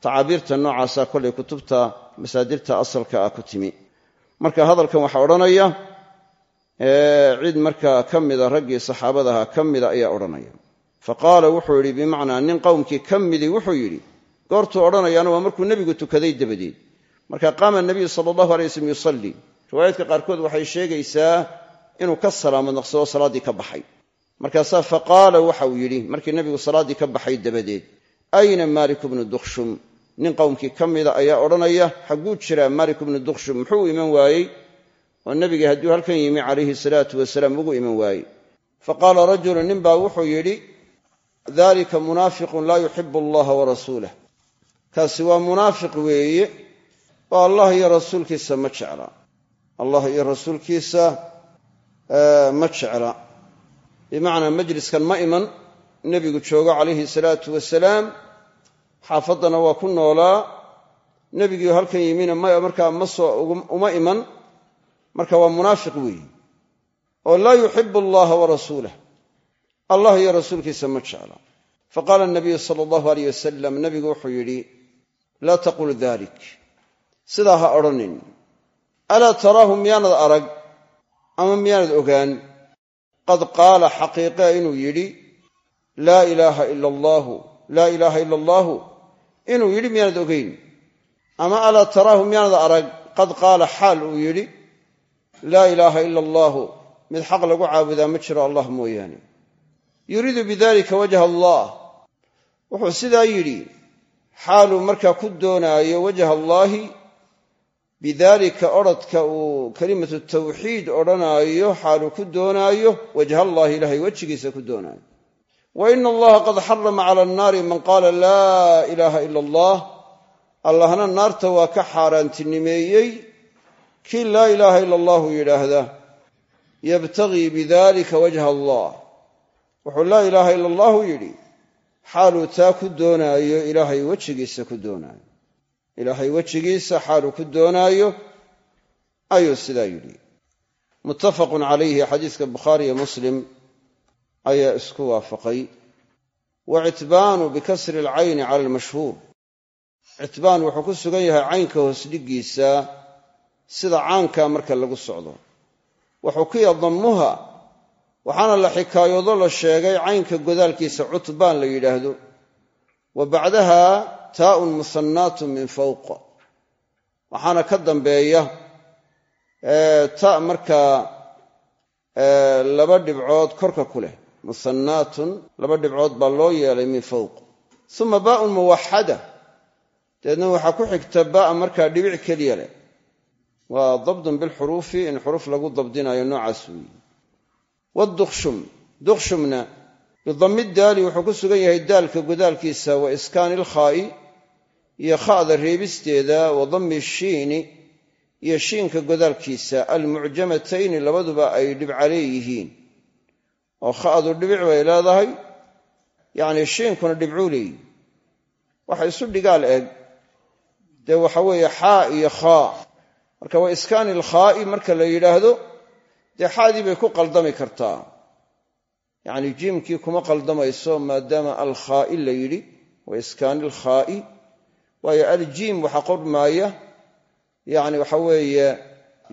tacaabiirta noocaasaa kollay kutubta masaadirta asalka ah marka hadalkan waxaa odhanaya cid markaa ka mida raggii saxaabadaha ka mida ayaa odhanaya. Faqaala wuxuu yidhi bimacnaa nin qowmkii ka midii wuxuu yidhi goortuu odhanayaana waa markuu nebigu tukaday dabadeed. Marka qaama nabiyu sala allahu alay waslm riwaayaadka qaarkood waxay sheegaysaa inuu ka salaamo naqsado salaaddii ka baxay. Markaasaa faqaala waxa uu yidhi markii nebigu salaaddii ka baxay dabadeed ayna maaliku bnu dukhshum? Nin qowmkii ka mida ayaa odhanaya xagguu jiraa maaliku bnu dukhshum? Muxuu u iman waayey? Oo nebigii hadduu halkan yimi calayhi salaatu wasalaam ugu iman waayey. Faqaala rajulu nin baa wuxuu yidhi dalika munaafiqun laa yuxibu allaha warasuulah kaasi waa munaafiq weeye oo allah iyo rasuulkiisa ma jecla allah iyo rasuulkiisa ma jecla. Bimacnaa majliskan ma iman nebigu joogo calayhi salaatu wasalaam xaafaddana waa ku noolaa. Nebigii halkan yimina markaa ma soo uma iman marka waa munaafiq weeyi. Oo laa yuxibu allaha wa rasuulah allah iyo rasuulkiisa ma jecla. Faqaala nabiyu sala allahu aleyh wasalam nebigu wuxuu yidhi laa taqul dalik sidaa ha odhanin alaa taraahu miyaanad arag ama miyaanad ogaan? Qad qaala xaqiiqea inuu yidhi laa ilaaha ila allaahu laa ilaaha ila allaahu inuu yidhi miyaanad ogeyn? Ama alaa taraahu miyaanad arag? Qad qaala xaal uu yidhi laa ilaaha ila allaahu mid xaq lagu caabudaa ma jiro allah mooyaane. Yuriidu bidalika wajha allah. Wuxuu sidaa yidhi xaaluu markaa ku doonaayo wajha allaahi bidaalika odrhodka uu kelimatu tawxiid odhanaayo xaaluu ku doonaayo wajhallaahi ilaahay wejigiisa ku doonaayo. Wa ina allaha qad xarama cala annaari man qaala laa ilaaha ila allah. Allahna naarta waa ka xaaraantinimeeyey. Kii laa ilaaha ila allahu yidhaahda yabtagii bidalika wajha allah. Wuxuu laa ilaaha ila allahu yidhi xaaluu taa ku doonaayo ilaahay wejigiisa ku doonaayo ilaahay wejigiisa xaaluu ku doonaayo ayuu sidaa yidhi. Muttafaqun calayhi xadiiska bukhaari iyo muslim ayaa isku waafaqay. Wa citbaanu bikasri alcayni cala almashhuur. Citbaan wuxuu ku sugan yahay caynka hoosdhiggiisa sida caankaa marka lagu socdo. Wa xukiya dammuha waxaana la xikaayoodo la sheegay caynka godaalkiisa cutbaan la yidhaahdo. Wa bacdaha taaun musannaatun min fawq waxaana ka dambeeya ta markaa laba dhibcood korka ku leh. Musannaatun laba dhibcood baa loo yeelay min fawq uma baaun muwaxada dabeedna waxaa ku xigta baa markaa dhibic keliya leh. Waa dabdun bilxuruufi in xuruuf lagu dabdinayo noocaas weeye. Wadukhshum dukhshumna bidammi daali wuxuu ku sugan yahay daalka godaalkiisa wa iyo kha'da reebisteeda wa dammi shiini iyo shiinka godaalkiisa almucjamatayni labaduba ay dhibca leeyihiin oo kha'du dhibic bay leedahay yacnii shiinkuna dhibcuu leeyihi waxa isu dhigaal eg dee waxa weeye xaa iyo khaa. Marka waa iskaani ilkhaa'i marka la yidhaahdo dee xaadii bay ku qaldami kartaa. Yacni jiimkii kuma qaldamayso maadaama alkhaa'i la yidhi wa iskaani ilkhaa'i waayo aljiim waxa qormaaya yacni waxa weeye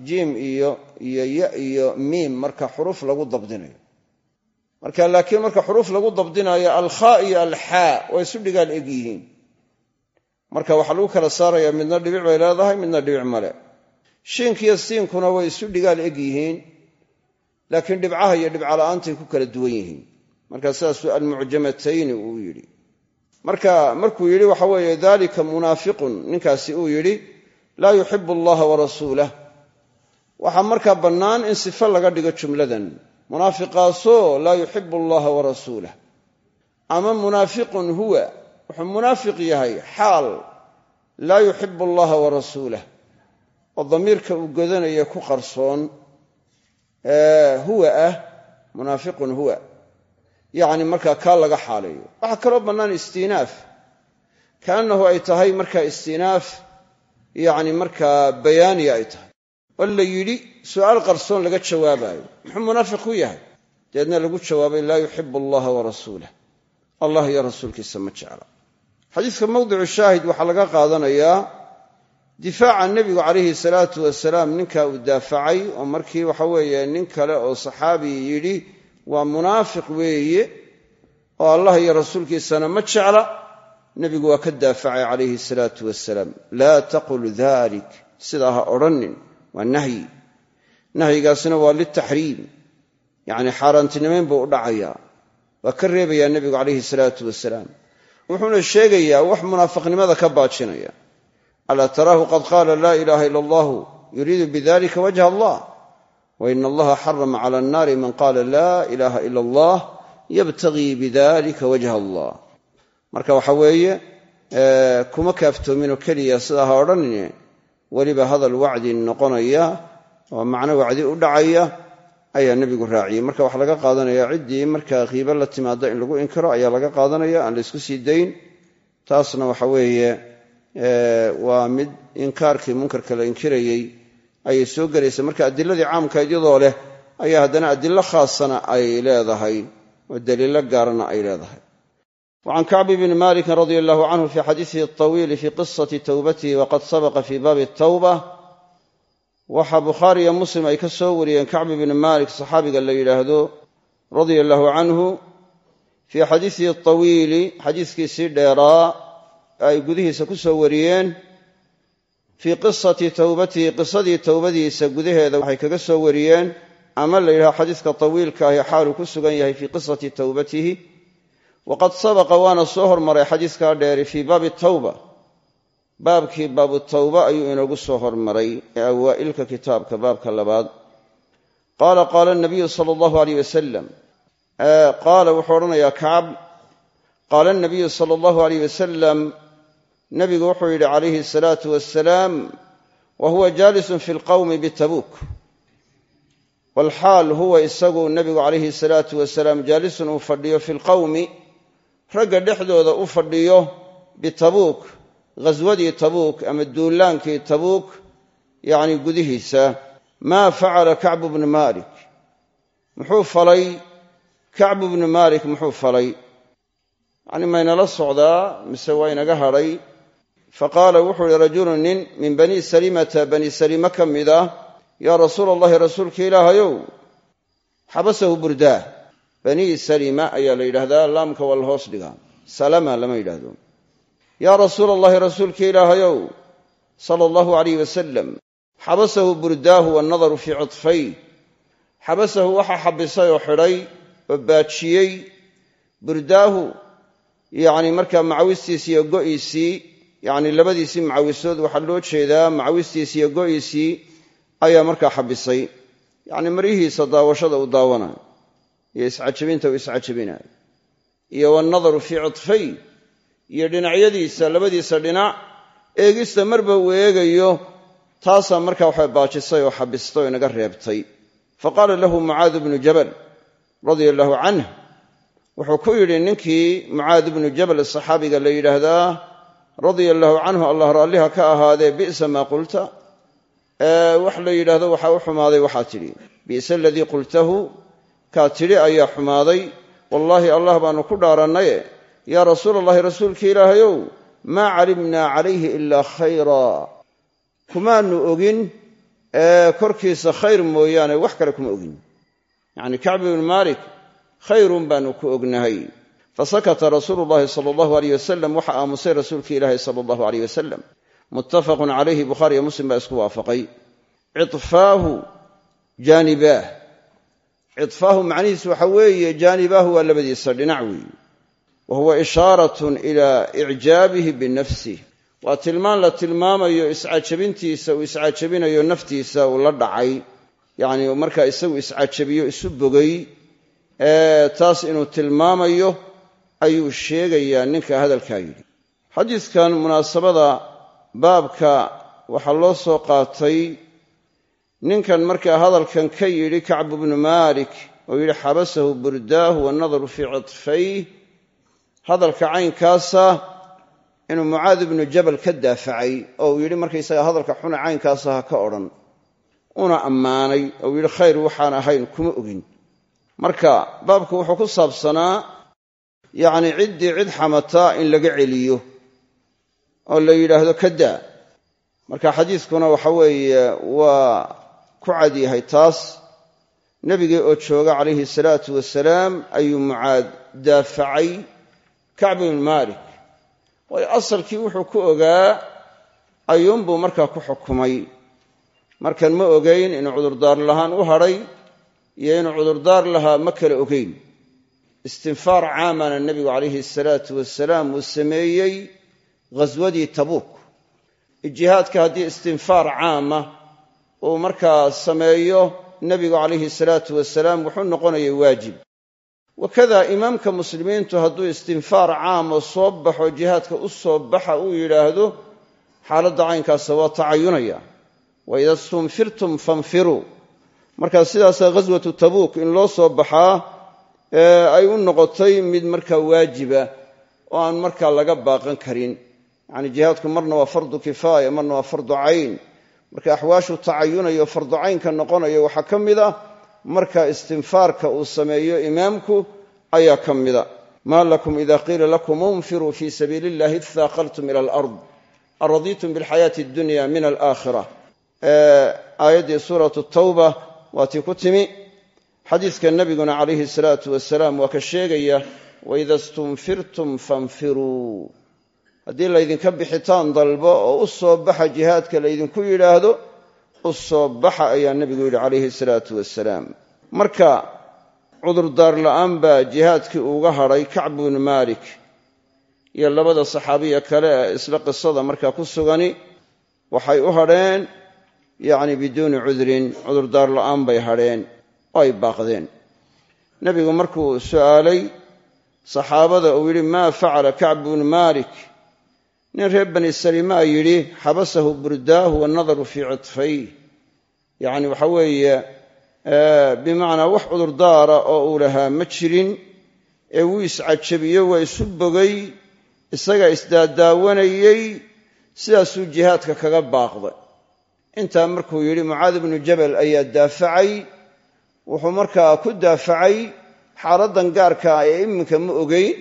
jiim iyo iyo ya iyo miim marka xuruuf lagu dabdinayo. Marka laakiin marka xuruuf lagu dabdinayo alkhaa iyo alxaa waa isu dhigaal eg yihiin. Marka waxaa lagu kala saarayaa midna dhibic bay leedahay midna dhibic male. Shiinkiiyo siinkuna way isu dhigaal eg yihiin laakiin dhibcaha iyo dhibcala'aantay ku kala duwan yihiin. Marka sidaasuu almucjamatayni uu yidhi marka markuu yidhi waxa weeye dalika munaafiqun. Ninkaasi uu yidhi laa yuxibu allaha warasuulah waxaa markaa bannaan in sifo laga dhigo jumladan. Munaafiqaasoo laa yuxibu allaha warasuulah ama munaafiqun huwa wuxuu munaafiq yahay xaal. Laa yuxibu allaha warasuulah oo damiirka uu godanaya ku qarsoon. Huwa ah munaafiqun huwa yacni markaa kaa laga xaaleeyo. Waxaa kaloo bannaan istinaaf kaannahu ay tahay markaa istinaaf yacni markaa bayaaniya ay tahay. Oo la yidhi su'aal qarsoon laga jawaabaayo. Muxuu munaafiq ku yahay? Dabeedna lagu jawaabay laa yuxibu allaha warasuulah allah iyo rasuulkiisa ma jecla. Xadiiska mawdicu shaahid waxaa laga qaadanayaa difaaca nebigu calayhi salaatu wasalaam ninkaa uu daafacay oo markii waxa weeye nin kale oo saxaabi yidhi waa munaafiq weeye oo allah iyo rasuulkiisana ma jecla. Nebigu waa ka daafacay calayhi salaatu wasalaam laa taqul dalik sidaa ha odhannin. Waa nahyi. Nahyigaasina waa liltaxriim. Yacni xaaraantinimayn buu u dhacayaa waa ka reebayaa nebigu calayhi salaatu wasalaam wuxuuna sheegayaa wax munaafiqnimada ka baajinaya. Alaa taraahu qad qaala laa ilaaha ila allahu yuriidu bidalika wajha allah wa ina allaha xarama cala annaari man qaala laa ilaaha ila allah yabtagii bidalika wajha allah. Marka waxa weeye kuma kaaftoominoo keliya sidaa ha odhanine weliba hadal wacdi noqonaya oo macno wacdi u dhacaya ayaa nebigu raaciyey marka waxaa laga qaadanaya ciddii markaa kiibo la timaada in lagu inkiro ayaa laga qaadanaya aan la ysku sii dayn. Taasna waxa waa mid inkaarkii munkarka la inkirayey ayay soo gelaysa marka adiladii caamkayd iyadoo leh ayaa haddana adilo khaasana ay leedahay oo daliilo gaarana ay leedahay. Wacan kacbi bni malikin radia allahu canhu fi xadiisihi alطawiili fi qisati towbatihi waqad sabaqa fi baabi tawba waxaa bukhaari iyo muslim ay ka soo wariyeen kacbi bni malik saxaabiga la yidhaahdo radia allahu canhu fii xadiisihi alطawiili xadiiskiisii dheeraa ay gudihiisa ku soo wariyeen fii qisati towbatihi qisadii towbadiisa gudaheeda waxay kaga soo wariyeen ama la yidhaha xadiiska tawiilka ahi xaaluu ku sugan yahay fii qisati towbatihi waqad sabaqa waana soo hormaray xadiiskaa dheeri fii baabi tawba. Baabkii baabu tawba ayuu inoogu soo hormaray ee awaa'ilka kitaabka baabka labaad. Qaala qaala nabiyu sala allahu aleyh wasalam qaala wuxuu odhanayaa kacab qaala nabiyu sala allahu aleyh wasalam nabigu wuxuu yidhi calayhi asalaatu wassalaam wa huwa jaalisun fi lqawmi bitabuuk walxaal huwa isagu nabigu calayhi salaatu wasalaam jaalisun uu fadhiyo fi lqawmi ragga dhexdooda u fadhiyo bitabuuk ghaswadii tabuuk ama duulaankii tabuuk yacni gudihiisa. Maa facala kacbu bnu maalik. Muxuu falay kacbu bnu maalik muxuu falay. Yacni maynala socdaa mise waa inaga hadhay faqaala wuxuu ihi rajulu nin min bani salimata bani salima ka mid ah yaa rasuula allahi rasuulka ilaahayow xabasahu burdaa banii salima ayaa la yidhahdaa laamka waa la hoos dhigaa salama lama yidhaahdo yaa rasuula allahi rasuulka ilaahayow sala allahu alayh wasalam xabasahu burdaahu wannadaru fii cidfay xabasahu waxaa xabisay oo xidhay oo baajiyey burdaahu yacni markaa go'iisii yacni labadiisii macawisood waxaa loo jeedaa macawistiisii iyo go'iisii ayaa markaa xabisay. Yacni maryihiisa daawashada uu daawanayo iyo iscajabinta uu iscajabinayo iyo wannadaru fii cidfay iyo dhinacyadiisa labadiisa dhinac eegista marba uu eegayo taasaa markaa waxay baajisay oo xabistay oo inaga reebtay. Fa qaala lahu mucaad bnu jabal radia allaahu canh wuxuu ku yidhi ninkii mucaad bnu jabal saxaabiga la yidhaahdaa radia allaahu canhu allah raalliha ka ahaadee bi'sa maa qulta. Wax la yidhaahdo waxaa u xumaaday waxaa tidhi bi'sa aladii qultahu. Kaa tidhi ayaa xumaaday wallaahi allah baannu ku dhaarannaye yaa rasuula allahi rasuulka ilaahayow maa calimnaa calayhi ilaa khayra. Kumaannu ogin korkiisa khayr mooyaane wax kale kuma ogin. Yacni kacbi ibnu maalik khayrun baannu ku ognahay fasakata rasuulu llahi sala allahu aleyh wasalam waxa aamusay rasuulki ilaahi sala allahu aleyh wasalam muttafaqun calayhi bukhaari iyo muslim baa isku waafaqay cidfaahu jaanibaah cidfaahu macnihiisu waxa weeye jaanibaahu waa labadiisa dhinac weeye wa huwa ishaaratun ilaa icjaabihi binafsih waa tilmaan la tilmaamayo iscajabintiisa uu iscajabinayo naftiisa uu la dhacay yacni markaa isagu iscajabiyo isu bogay taas inuu tilmaamayo ayuu sheegayaa ninka hadalkaa yidhi. Xadiidkan munaasabada baabka waxaa loo soo qaatay ninkan markaa hadalkan ka yidhi kacbu bnu maalik oo yidhi xabasahu burdaahu wannadaru fii cidfay hadalka caynkaasa inuu mucaad ibnu jabal ka daafacay oo uu yidhi markaysaga hadalka xuna caynkaasa ha ka odhan una ammaanay. Oo yidhi khayr waxaan ahayn kuma ogin. Marka baabku wuxuu ku saabsanaa yacnii ciddii cid xamataa in laga celiyo oo la yidhaahdo ka daa. Marka xadiiskuna waxa weeye waa ku cad yahay taas. Nebigii oo jooga calayhi salaatu wasalaam ayuu mucaad daafacay kacbi ibnu maalik. Waayo asalkii wuxuu ku ogaa ayuunbuu markaa ku xukumay. Markan ma ogayn inuu cudurdaar lahaan u hadhay iyo inuu cudurdaar lahaa ma kala ogayn istinfaar caamana nebigu calayhi salaatu wasalaam uu sameeyey ghaswadii tabuuk. Jihaadka haddii istinfaar caama uu markaa sameeyo nebigu calayhi salaatu wasalaam wuxuu noqonaya waajib. Wakada imaamka muslimiintu hadduu istinfaar caamo soo baxo jihaadka u soo baxa uu yidhaahdo xaaladda caynkaasa waa tacayunaya. Wa ida stunfirtum fanfiruu. Markaa sidaasaa ghaswatu tabuuk in loo soo baxaa ay u noqotay mid markaa waajiba oo aan markaa laga baaqan karin. Yacni jihaadku marna waa fardu kifaaya marna waa fardu cayn. Marka axwaashu tacayunayo fardu caynka noqonayo waxaa ka ah marka istinfaarka uu sameeyo imaamku ayaa ka mida maa lakum ida qiila lakum unfiruu fii sabiili illahi idaaqaltum ila alard araditum bilxayaati addunya min alaakhira aayaddii suuratu tawba waa tii ku timi xadiiska nebiguna calayhi salaatu wasalaam waa ka sheegaya waida stunfirtum fanfiruu. Haddii laydinka bixitaan dalbo oo u soo baxa jihaadka laydinku yidhaahdo u soo baxa ayaa nebigu yidhi calayhi salaatu wasalaam. Marka cudurdaar la'aan baa jihaadkii uga hadhay kacb bnu maalik iyo labada saxaabiya kale ee isla qisada markaa ku sugani waxay u hadheen yacni biduuni cudrin cudurdaar la'aan bay hadheen oo ay baaqdeen. Nebigu markuu su'aalay saxaabada uu yidhi maa facala kacb bnu maalik? Nin reer bani salimaa yidhi xabasahu burdaahu wannadaru fii cidfay yacni waxa weeye bimacnaa wax cudurdaara oo uu lahaa ma jirin ee wuu iscajabiyo waa isu bogay isagaa isdaadaawanayey sidaasuu jihaadka kaga baaqday. Intaa markuu yidhi mucaad ibnu jabal ayaa daafacay wuxuu markaa ku daafacay xaaladdan gaarka ah ee iminka ma ogeyn.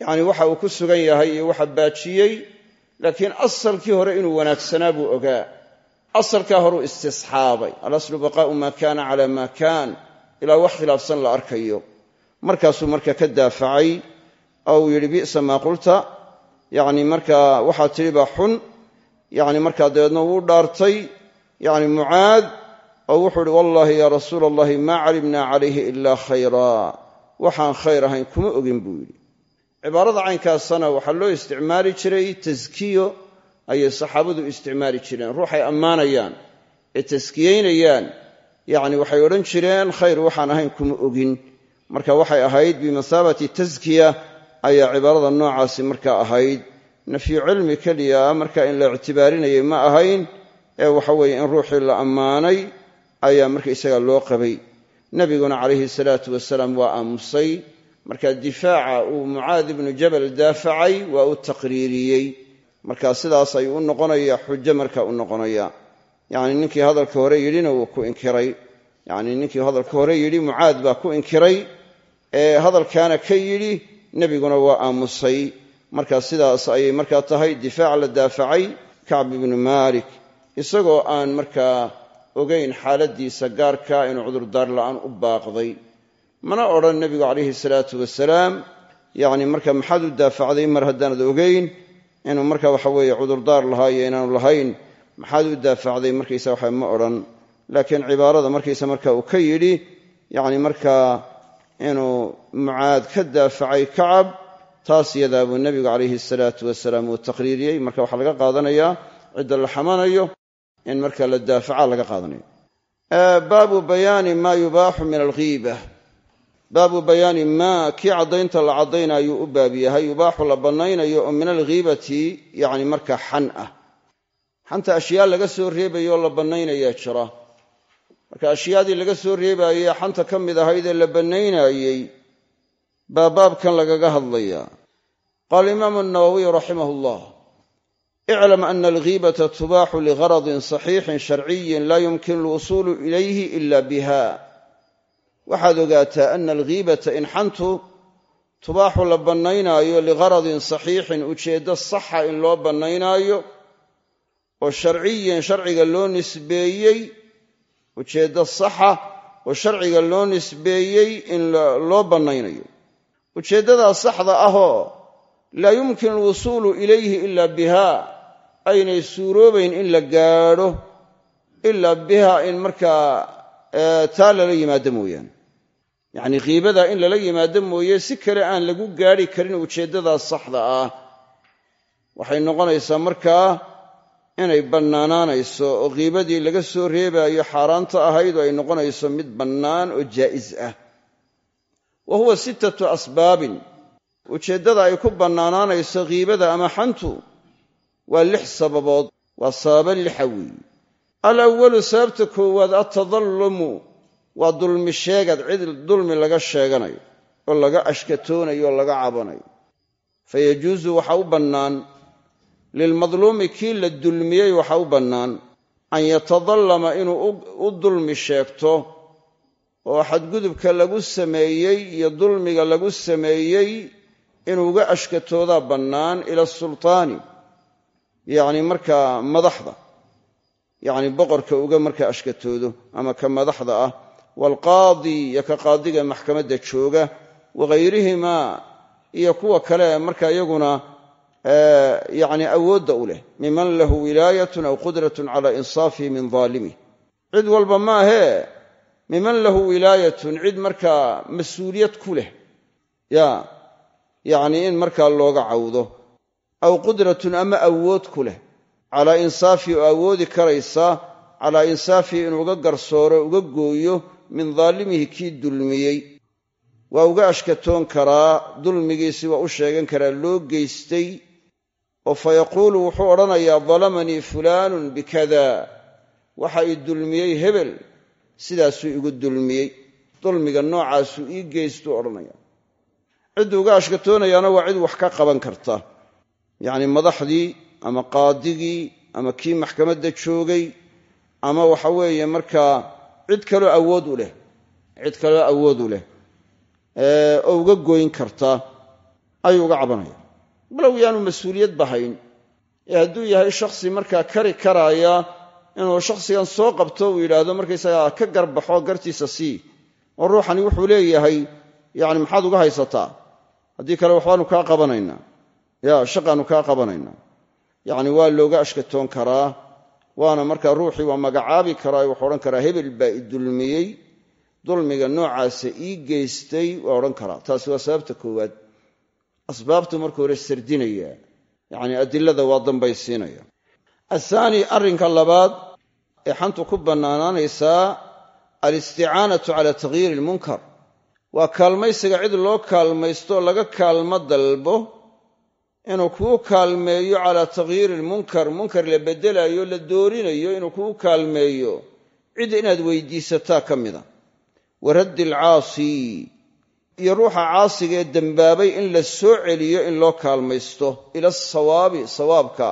Yacni waxa uu ku sugan yahay iyo waxa baajiyey. Laakiin asalkii hore inuu wanaagsanaa buu ogaa. Asalkaa horuu istisxaabay. Alaslu baqaa'u maa kaana calaa maa kaan. Ilaa wax khilaafsan la arkayo. Markaasuu marka ka daafacay. Oo uu bi'sa maa qulta. Yacni markaa waxaa tidhi baa xun. Yacni markaa dabeedna wuu dhaartay. Yacni mucaad oo wuxuu ihi wallaahi yaa rasuula allahi maa calimnaa calayhi ilaa khayraa waxaan khayr ahayn kuma ogin buu yidhi. Cibaarada caynkaasana waxaa loo isticmaali jiray taskiyo ayay saxaabadu isticmaali jireen. Ruuxay ammaanayaan ee taskiyeynayaan yacni waxay odhan jireen khayr waxaan ahayn kuma ogin. Marka waxay ahayd bimasaabati taskiya ayaa cibaarada noocaasi markaa ahayd. Nafyu cilmi keliya marka in la ictibaarinayay ma ahayn ee waxa weeye in ruuxii la ammaanay ayaa markaysaga loo qabay. Nebiguna calayhi salaatu wasalaam waa aamusay. Marka difaaca uu mucaad ibnu jabal daafacay waa u taqriiriyey. Marka sidaas ayuu u noqonaya xujo marka u noqonaya yacni ninkii hadalka hore yidhina wuu ku inkiray. Yacni ninkii hadalka hore yidhi mucaad baa ku inkiray. Ee hadalkaana ka yidhi nebiguna waa aamusay. Marka sidaas ayay markaa tahay difaac la daafacay kacb ibnu maalik. Isagoo aan markaa ogayn xaaladdiisa gaarka inuu cudurdaar la'aan u baaqday. Mana odhan nebigu calayhi salaatu wasalaam yacni marka maxaad u daafacday mar haddaanad ogayn inuu marka waxa weeye cudurdaar lahaa iyo inaanu lahayn maxaad u daafacday markaysa waxa ma odhan. Laakiin cibaarada markaysa marka uu ka yidhi yacni markaa inuu mucaad ka daafacay kacab taas yadaa buu nebigu calayhi salaatu wasalaam uu taqriiriyey marka waxaa laga qaadanayaa cidda la xamanayo in marka la daafaca laga qaadanayo baabu bayaani maa yubaaxu min alghiiba. Baabu bayaani maa kii caddaynta la caddaynayuu u baab yahay yubaaxu la bannaynayo oo min alghiibati yacni markaa xan ah. Xanta ashyaa laga soo reebayo la bannaynayaa jira. Marka ashyaadii laga soo reebaayey xanta ka mid ahayd la bannaynayey baa baabkan lagaga hadlayaa. Qaala imaamu nawowiy raximah llah iclam ana alghiibata tubaaxu ligaradin saxiixin sharciyin laa yumkinu alwusuulu ilayhi ila biha waxaad ogaataa ana alghiibata in xantu tubaaxu la bannaynaayo ligaradin saxiixin ujeeddo saxa in loo bannaynaayo oo sharciyin sharciga loo nisbeeyey ujeeddo saxa oo sharciga loo nisbeeyey in loo bannaynayo ujeeddadaa saxda ahoo laa yumkinu alwusuulu ilayhi ila biha aynay suuroobayn in la gaadho ilaa biha in markaa taa lala yimaado mooyaane. Yacnii kiibadaa in lala yimaado mooye si kale aan lagu gaadhi karin ujeeddadaa saxda ah. Waxay noqonaysaa markaa inay bannaanaanayso oo kiibadii laga soo reebaayo xaaraanta ahayd oo ay noqonayso mid bannaan oo jaa'is ah. Wa huwa sittatu asbaabin. Ujeeddada ay ku bannaanaanayso kiibada ama xantu waa lix sababood waa sababo lixa weeye alawalu sababta koowaad altadallumu waa dulmi sheegad cid dulmi laga sheeganayo oo laga ashkatoonayo oo laga cabanayo. Fayajuusu waxa u bannaan lilmadluumi kii la dulmiyey waxa u bannaan an yatadallama inuu u dulmi sheegto oo xadgudubka lagu sameeyey iyo dulmiga lagu sameeyey inuu uga ashkatoodaa bannaan ila sultaani yacni markaa madaxda yacni boqorka uga markaa ashkatoodo ama ka madaxda ah waalqaadi iyo ka qaadiga maxkamadda jooga waghayrihimaa iyo kuwa kale marka iyaguna yacni awoodda u leh miman lahu wilaayatun aw qudratun cala insaafihi min daalimih cid walba maahee miman lahu wilaayatun cid markaa mas'uuliyad ku leh ya yacni in markaa looga cawdo aw qudratun ama awood ku leh. Calaa insaafihi oo awoodi karaysa calaa insaafihi inuu uga garsooro uga gooyo min daalimihi kii dulmiyey. Waa uga ashkatoon karaa dulmigiisi waa u sheegan karaa loo geystay oo fa yaquulu wuxuu odhanayaa dalamanii fulaanun bikada waxa ii dulmiyey hebel sidaasuu igu dulmiyey. Dulmiga noocaasuu ii geystuu odhanaya ciddu uga ashkatoonayaana waa cid wax ka qaban karta yacni madaxdii ama qaadigii ama kii maxkamadda joogay ama waxa weeye markaa cid kaloo awood u leh cid kaloo awood u leh oo uga goyn karta ayuu uga cabanaya balow yaanu mas'uuliyad bahayn ee hadduu yahay shakhsi markaa kari karaaya inuu shakhsigan soo qabto uu yidhaahdo markaysagaa ka garbaxo gartiisa sii. Oo ruuxani wuxuu leeyahay yacni maxaad uga haysataa? Haddii kale waxbaanu kaa qabanaynaa ya shaqaanu kaa qabanaynaa. Yacni waa looga ashkatoon karaa waana markaa ruuxii waa magacaabi karaa wuxuu odhan karaa hebel baa i dulmiyey. Dulmiga noocaasa ii geystay waa odhan karaa. Taasi waa sababta koowaad. Asbaabtu marka hore sardinaya. Yacni adilada waa dambaysiinaya. Athaani arrinka labaad ee xantu ku bannaanaanaysaa alisticaanatu cala takhyiiri ilmunkar waa kaalmaysiga cid loo kaalmaysto laga kaalmo dalbo inuu kuu kaalmeeyo calaa takhyiiri ilmunkar munkar la beddelayo la doorinayo inuu kuu kaalmeeyo cid inaad weydiisataa ka mida. Wa raddi alcaasi iyo ruuxa caasiga ee dembaabay in la soo celiyo in loo kaalmaysto ila asawaabi sawaabka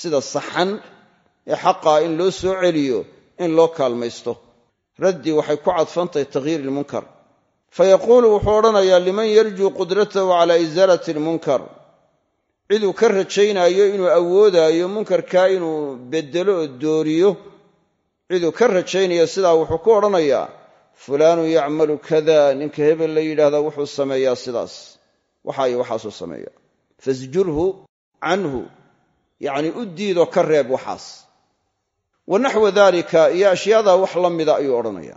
sida saxan ee xaqaa in loo soo celiyo in loo kaalmaysto. Raddi waxay ku cadfantahay takhyiir ilmunkar fa yaquulu wuxuu odhanayaa liman yarjuu qudratahu calaa isaalati almunkar ciduu ka rajaynaayo inuu awoodaayo munkarkaa inuu beddelo oo dooriyo ciduu ka rajaynayo sidaa wuxuu ku odhanayaa fulaanu yacmalu kada ninka hebel la yidhaahdaa wuxuu sameeyaa sidaas. Waxa iyo waxaasuu sameeya. Fasjurhu canhu. Yacni u diidoo ka reeb waxaas. Wa naxwa dalika iyo ashyaadaa wax la mida ayuu odhanaya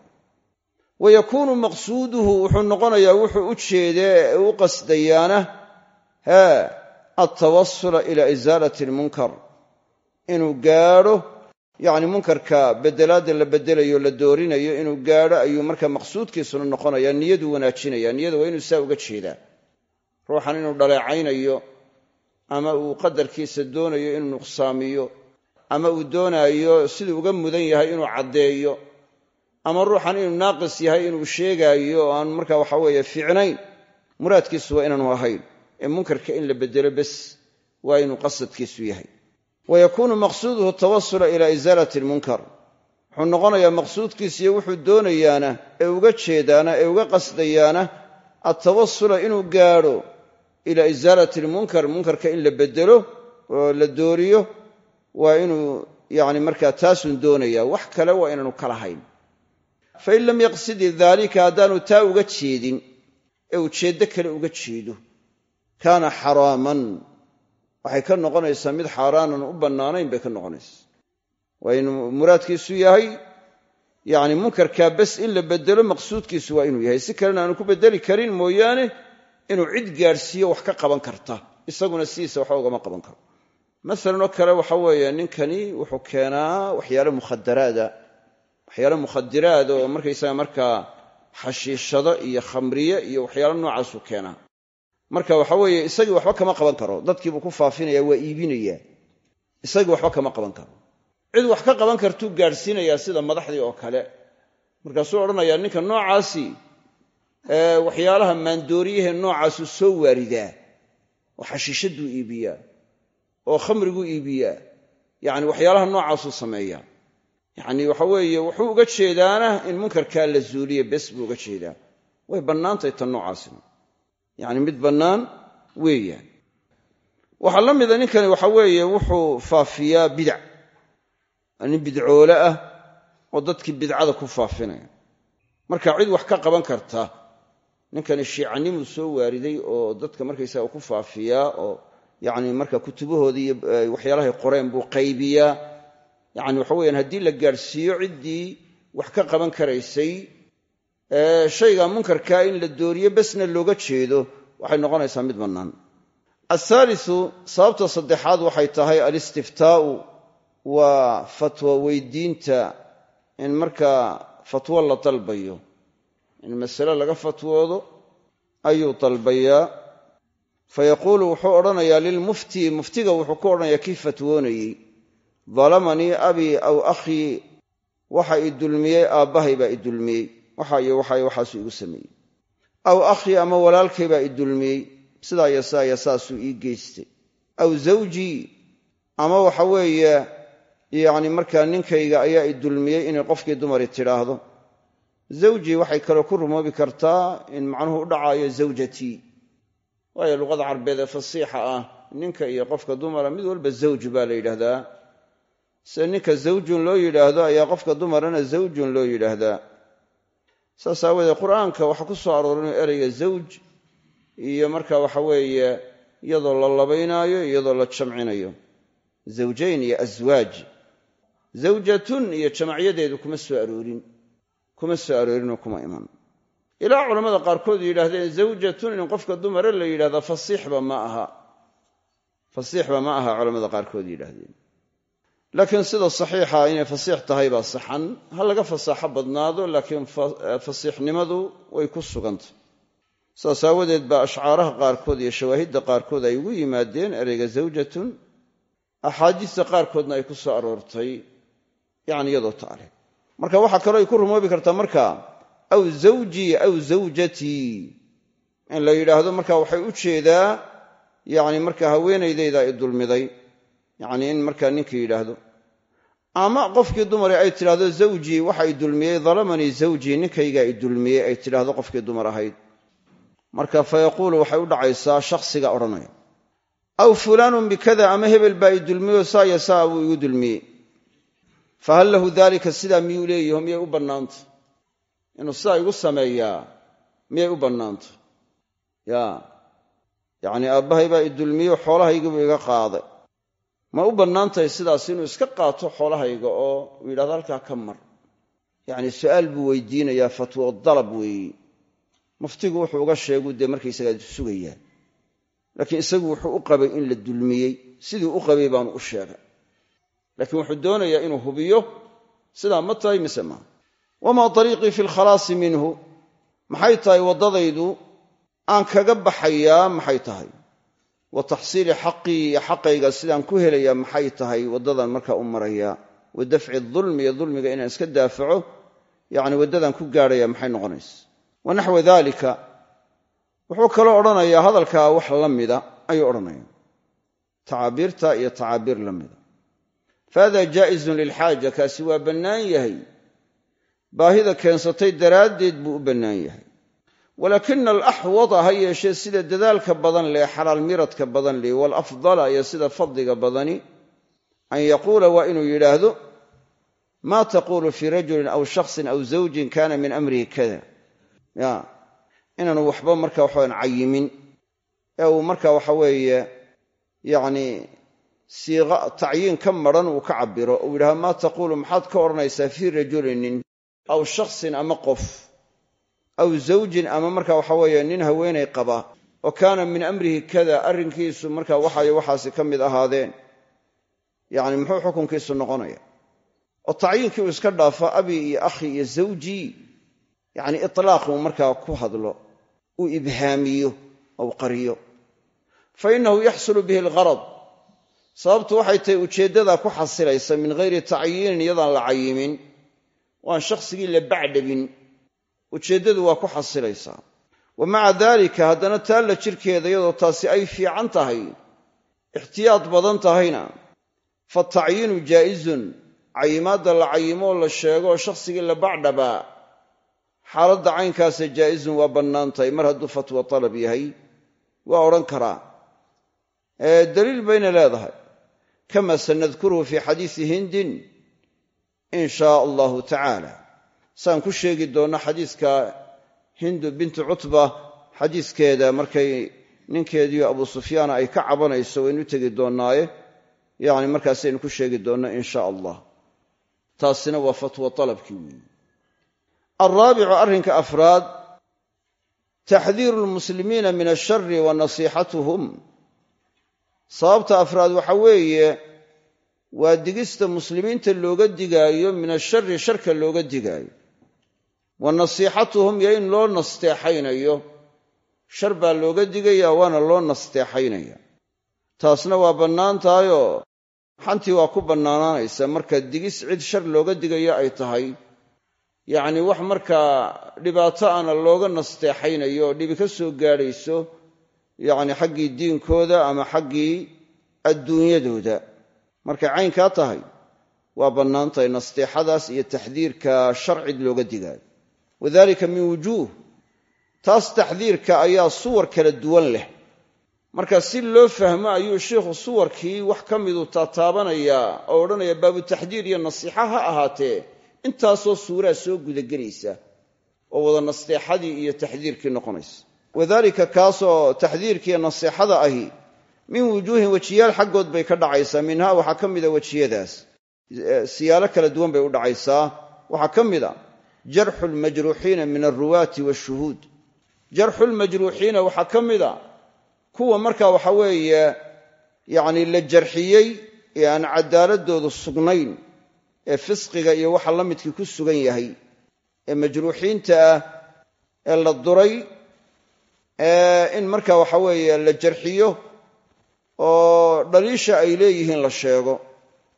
wa yakuunu maqsuuduhu wuxuu noqonayaa wuxuu u jeedee ee u qasdayaana. Hee altawasula ila isaalati almunkar inuu gaadho yacni munkarka beddelaadda la beddelayo la doorinayo inuu gaadho ayuu marka maqsuudkiisuna noqonaya niyaduu wanaajinaya niyada waa inuu saa uga jeedaa ruuxan inuu dhaleecaynayo ama uu qadarkiisa doonayo inuu nuqsaamiyo ama uu doonaayo siduu uga mudan yahay inuu caddeeyo ama ruuxan inuu naaqis yahay inuu sheegaayo oo aan marka waxa weeye fiicnayn muraadkiisu waa inaanu ahayn ee munkarka in la beddelo bes waa inuu qasadkiisu yahay. Wa yakuunu maqsuuduhu tawasula ila isaalati almunkar wuxuu noqonayaa maqsuudkiisiyo wuxuu doonayaana ee uga jeedaana ee uga qasdayaana altawasula inuu gaadho ila isaalati almunkar munkarka in la beddelo oo la dooriyo waa inuu yani markaa taasun doonaya wax kale waa inaanu kala hayn. Fain lam yaqsidi daalika haddaanu taa uga jeedin ee ujeeddo kale uga jeedo kaana xaraaman. Waxay ka noqonaysaa mid xaaraanan u bannaanayn bay ka noqonaysaa. Waa inuu muraadkiisu yahay yacni munkarkaa bes in la beddelo maqsuudkiisu waa inuu yahay. Si kalena aanu ku beddeli karin mooyaane inuu cid gaadhsiiyo wax ka qaban karta. Isaguna sidiisa waxba ugama qaban karo. Masalan oo kale waxa weeye ninkani wuxuu keenaa waxyaale mukhadaraada. Waxyaale mukhadiraada oo markaysaga markaa xashiishado iyo khamriye iyo waxyaalo noocaasuu keenaa marka waxa weeye isagii waxba kama qaban karo. Dadkiibuu ku faafinaya waa iibinayaa isagii waxba kama qaban karo. Cid wax ka qaban kartuu gaadhsiinayaa sida madaxdii oo kale. Markaasuu odhanayaa ninka noocaasi waxyaalaha maandooriyahe noocaasu soo waaridaa. Oo xashiishaduu iibiyaa. Oo khamriguu iibiyaa. Yacni waxyaalaha noocaasuu sameeyaa. Yacni waxa weeye wuxuu uga jeedaana in munkarkaa la zuuliye bes buu uga jeedaa. Way bannaantahay tan noocaasina yacni mid bannaan weeyaan. Waxaa la mida ninkani waxa weeye wuxuu faafiyaa bidac nin bidcoole ah oo dadkii bidcada ku faafinaya. Marka cid wax ka qaban karta ninkani shiicanimuu soo waariday oo dadka markaysaga ku faafiyaa oo yacni marka kutubahoodii iyo waxyaalahay qoreen buu qaybiyaa. Yacni waxa weyaan haddii la gaadhsiiyo ciddii wax ka qaban karaysay shayga munkarkaa in la dooriyo besna looga jeedo waxay noqonaysaa mid bannaan. Athaaliu sababta saddexaad waxay tahay alistiftaa'u waa fatwo weydiinta in markaa fatwo la dalbayo. In masale laga fatwoodo ayuu dalbayaa. Fayaquulu wuxuu odhanayaa lilmufti muftiga wuxuu ku odhanayaa kii fatwoonayey. Dalamanii abii aw akhii waxa i dulmiyey aabbahay baa i dulmiyey waxa iyo waxa waxaasuu igu sameeyey. Aw akhii ama walaalkay baa i dulmiyey. Sidaa iyo sidaa iyo saasuu ii geystay. Aw zawjii ama waxa weeye yacni markaa ninkayga ayaa i dulmiyey inay qofkii dumari tidhaahdo. Zawjii waxay kaloo ku rumoobi kartaa in macnuhu u dhacaayo zawjatii waayo luqada carbeed ee fasiixa ah ninka iyo qofka dumara mid walba zawj baa la yidhaahdaa. Sida ninka zawjun loo yidhaahdo ayaa qofka dumarana zawjun loo yidhaahdaa saas aawoodee qur'aanka waxaa ku soo aroorinoo ereyga zawj iyo marka waxa weeye iyadoo la labaynaayo iyadoo la jamcinayo. Zawjayn iyo aswaaj zawjatun iyo jamacyadeedu kuma soo aroorin. Kuma soo aroorinoo kuma iman. Ilaa culammada qaarkood yidhaahdeen zawjatun in qofka dumare la yidhahdaa fasiixba ma aha. Fasiixba ma aha culamada qaarkood yidhaahdeen laakiin sida saxiixa inay fasiix tahay baa saxan. Ha laga fasaaxo badnaado laakiin fasiixnimadu way ku sugantay. Saas aawadeed baa ashcaaraha qaarkood iyo shawaahidda qaarkood ay ugu yimaadeen ereyga zawjatun axaadiista qaarkoodna ay ku soo aroortay yani iyadoo taale marka waxaa kaloo ay ku rumoobi kartaa marka aw zawjii aw zawjatii in la yidhaahdo marka waxay u jeedaa yani marka haweenaydayda i dulmiday. Yani in markaa ninkii yidhaahdo ama qofkii dumari ay tidhaahdo zawjii waxa i dulmiyey dalamanii zawjii ninkaygaa i dulmiyey ay tidhaahdo qofkii dumar ahayd. Marka fa yaquulu waxay u dhacaysaa shakhsiga odhanaya. Aw fulaanun bikada ama hebel baa i dulmiyoo saa ya saa buu igu dulmiyey. Fahal lahu daalika sidaa miyuu leeyaho miyay u bannaanta inuu sidaa igu sameeyaa miyay u bannaanta ya yacnii aabbahay baa i dulmiyo xoolahaygiibuu iga qaaday ma u bannaan tahay sidaas inuu iska qaato xoolahayga oo yidhahdo halkaa ka mar. Yacni su'aal buu weydiinayaa fatwo dalab weeye muftigu wuxuu uga sheegu dee markaysagaa sugayaa. Laakiin isagu wuxuu u qabay in la dulmiyey. Siduu u qabay baanu u sheegay. Laakiin wuxuu doonayaa inuu hubiyo sidaa ma tahay mise maa wamaa dariiqii fi lkhalaasi minhu? Maxay tahay waddadaydu? Aan kaga baxayaa maxay tahay wa taxsiili xaqii iyo xaqayga sidaan ku helayaa maxay tahay waddadan markaa u marayaa wa dafci dulmi iyo dulmiga inaan iska daafaco yacni waddadaan ku gaadhaya maxay noqonaysa wa naxwa dalika wuxuu kaloo odhanayaa hadalkaa wax la mida ayuu odhanaya tacaabiirta iyo tacaabiir la mida. Fahada jaa'izun lilxaaja kaasi waa bannaan yahay. Baahida keensatay daraaddeed buu u bannaan yahay walaakina alaxwada ha yeeshee sida dadaalka badan leh xalaal miradka badan leh waalafdala iyo sida fadliga badani an yaquula waa inuu yidhaahdo maa taquulu fii rajulin aw shaksin aw zawjin kana min amrihi kada ya inaanu waxba marka waxawan cayimin. Ee uu marka waxa weeye yacni siiqa tacyiin ka maran uu ka cabiro uu yidhahdo maa taquulu maxaad ka odhanaysaa fii rajulinin aw shaksin ama qof aw zawjin ama marka waxa weeye nin haweenay qaba oo kaana min amrihi kada arrinkiisu marka waxayo waxaasi ka mid ahaadeen. Yacni muxuu xukunkiisu noqonaya? Oo tacyiinkii uu iska dhaafo abi iyo akhi iyo zawjii yacni itlaaq uu markaa ku hadlo uu ibhaamiyo ou qariyo. Fa innahu yaxsulu bihi algharad. Sababtu waxay tahay ujeeddadaa ku xasilaysa min hayri tacyiinin iyadaan la cayimin. Waan shakhsigii la bacdhabin ujeeddadu waa ku xasilaysaa wa maca daalika haddana taalla jirkeeda iyadoo taasi ay fiican tahay ixtiyaad badan tahayna fatacyiinu jaa'izun cayimaadda la cayimoo la sheego oo shakhsigii la bacdhabaa xaaladda caynkaasa jaa'izun waa bannaan tahay mar hadduu fatwa talab yahay waa odhan karaa. Daliil bayna leedahay kama sanadkuruhu fii xadiisi hindin in shaa allahu tacaala saan ku sheegi doonno xadiiska hindu bintu cutba xadiiskeeda markay ninkeediio abu sufyaana ay ka cabanayso waynu tegi doonnaaye. Yacni markaasaynu ku sheegi doonno in shaa allah. Taasina waa fatwa talabkii weeyi alraabicu arrinka afraad taxdiiru lmuslimiina min ashari wa nasiixatuhum. Sababta afraad waxa weeye waa digista muslimiinta looga digaayo min ashari sharka looga digaayo wa nasiixatuhum iyo in loo nasteexaynayo. Shar baa looga digaya waana loo nasteexaynaya. Taasna waa bannaan tahayoo xantii waa ku bannaanaanaysa. Marka digis cid shar looga digayo ay tahay. Yacni wax markaa dhibaato ana looga nasteexaynayo oo dhibi ka soo gaadhayso yacni xaggii diinkooda ama xaggii adduunyadooda. Markay caynkaa tahay waa bannaan tahay nasteexadaas iyo taxdiirka sharcid looga digaayo wadalika min wujuuh. Taas taxdiirka ayaa suwar kala duwan leh. Marka si loo fahmo ayuu sheikhu suwarkii wax ka miduu taataabanayaa oo odhanaya baabutaxdiir iyo nasiixa ha ahaatee intaasoo suuraa soo gudagelaysa oo wada nasteexadii iyo taxdiirkii noqonaysa. Wadalika kaasoo taxdiirkiiyo nasiixada ahi min wujuuhin wejiyaal xaggood bay ka dhacaysaa minhaa waxaa ka mida wejiyadaas. Siyaalo kala duwan bay u dhacaysaa. Waxaa ka mida jarxu lmajruuxiina min alruwaati waashuhuud jarxu lmajruuxiina waxaa ka mida kuwa markaa waxa weeye yacni la jarxiyey ee aan cadaaladoodu sugnayn ee fisqiga iyo waxa la midkii ku sugan yahay ee majruuxiinta ah ee la duray in markaa waxa weeye la jarxiyo oo dhaliisha ay leeyihiin la sheego.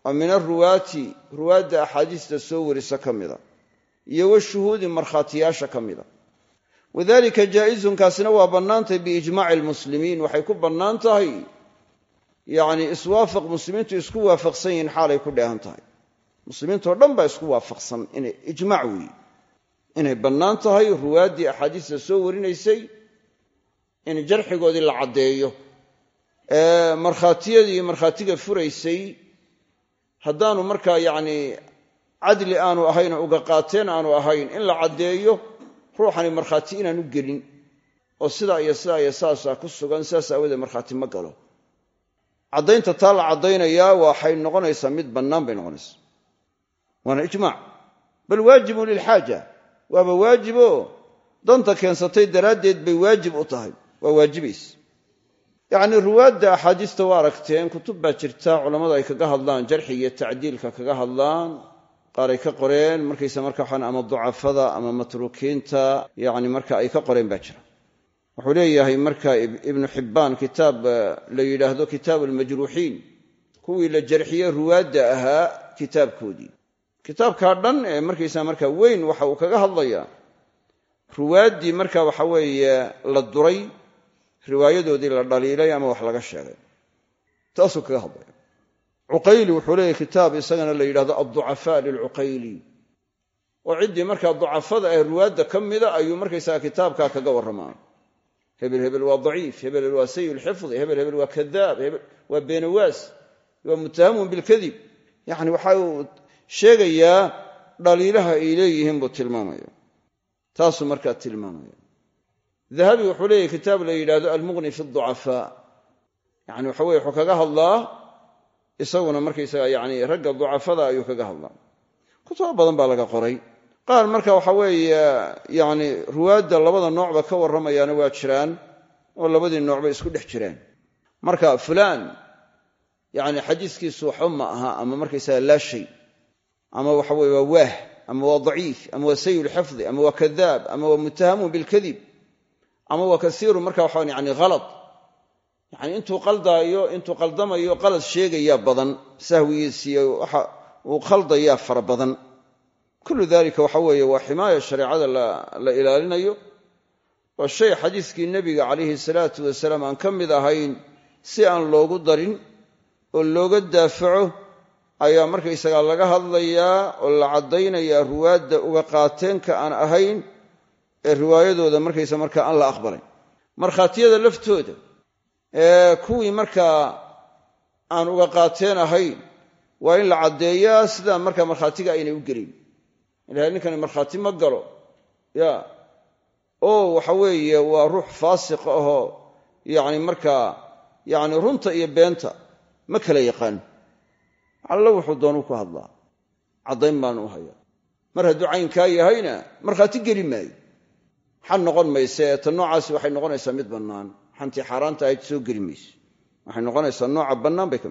Oo min aruwaati ruwaadda axaadiista soo warisa ka mida iyo washuhuudi markhaatiyaasha ka mida. Wadalika jaa'izunkaasina waa bannaantahay biijmaaci almuslimiin. Waxay ku bannaan tahay yacni iswaafaq muslimiintu isku waafaqsan yihiin xaalay ku dheehan tahay. Muslimiintoo dhan baa isku waafaqsan inay ijmaac weeye inay bannaan tahay ruwaaddii axaadiista soo warinaysay in jarxigoodii la caddeeyo. Markhaatiyadii markhaatiga furaysay haddaanu markaa yacni cadli aanu ahayn uga qaateen aanu ahayn in la caddeeyo ruuxani markhaati inaanu gelin. Oo sidaa iyo sidaa iyo saasaa ku sugan sidaas aawadeed markhaati ma galo. Caddaynta taa la caddaynayaa waxay noqonaysaa mid bannaan bay noqonaysaa. Waana ijmaac. Bal waajibun lilxaaja. Waaba waajibo. Danta keensatay daraaddeed bay waajib u tahay. Waa waajibaysa yacnii ruwaadda axaadiista waa aragteen kutub baa jirta culammadu ay kaga hadlaan jarxi iyo tacdiilka kaga hadlaan qaar ay ka qoreen markaysa marka waxaan ama ducafada ama matruukiinta yacni marka ay ka qoreen baa jira. Wuxuu leeyahay marka ibnu xibbaan kitaab la yidhaahdo kitaabu almajruuxiin kuwii la jarxiye ruwaadda ahaa kitaabkoodii. Kitaabkaa dhan ee markaysa marka weyn waxa uu kaga hadlayaa. Ruwaaddii marka waxa weeye la duray riwaayadoodii la dhaliilay ama wax laga sheegay. Taasuu kaga hadlaya cuqayli wuxuu leeyahy kitaab isagana la yidhahdo adducafaa lilcuqayli. Oo ciddii markaa ducafada ee ruwaadda ka mida ayuu markaysaga kitaabkaa kaga warramaa hebel hebel waa daciif hebel hebel waa sayi lxifdi hebel hebel waa kadaab hebel waa beenawaas waa mutahamun bilkadib yacni waxa uu sheegayaa dhaliilaha ay leeyihiin buu tilmaamaya. Taasuu markaa tilmaamaya. Dahabi wuxuu leeyahy kitaab la yidhahdo almughni fi ducafaa yani waxa weye wuxuu kaga hadlaa isaguna markaysaga yani ragga ducafada ayuu kaga hadlaa. Kutubo badan baa laga qoray. Qaar marka waxa weeye yani ruwaadda labada noocba ka warramayaana waa jiraan oo labadii noocba isku dhex jiraan. Marka fulaan yani xadiiskiisu waxba aha ama markaysaga laa shay ama waxa weye waa waah ama waa daciif ama waa sayi lxifdi ama waa kadaab ama waa mutahamun bilkadib ama waa kasiiru marka waxa yani halad yani intuu qaldaayo intuu qaldamayo qalad sheegayaa badan sahwigiisiiyo waxa uu khaldayaa fara badan. Kullu dalika waxa weeye waa ximaaya shareecada la ilaalinayo. Oo shay xadiiskii nebiga calayhi salaatu wasalaam aan ka mid ahayn si aan loogu darin oo looga daafaco ayaa markaysagaa laga hadlayaa oo la caddaynayaa ruwaadda uga qaateenka aan ahayn ee riwaayadooda markaysa markaa aan la aqbalayn markhaatiyada laftooda kuwii markaa aan uga qaateen ahayn waa in la caddeeyaa sidaa markaa markhaatiga aynay u gelin. Ilahay ninkani markhaati ma galo. Ya oo waxa weeye waa ruux faasiq ahoo yacni markaa yacni runta iyo beenta ma kala yaqaano allo wuxuu doonuu ku hadlaa. Caddayn baanu u hayaa. Mar hadduu caynkaa yahayna markhaati geli maayo. Xan noqon mayse ee ta noocaasi waxay noqonaysaa mid bannaan xantii xaaraanta ahayd soo geli mayso. Waxay noqonaysaa nooca bannaan bay ka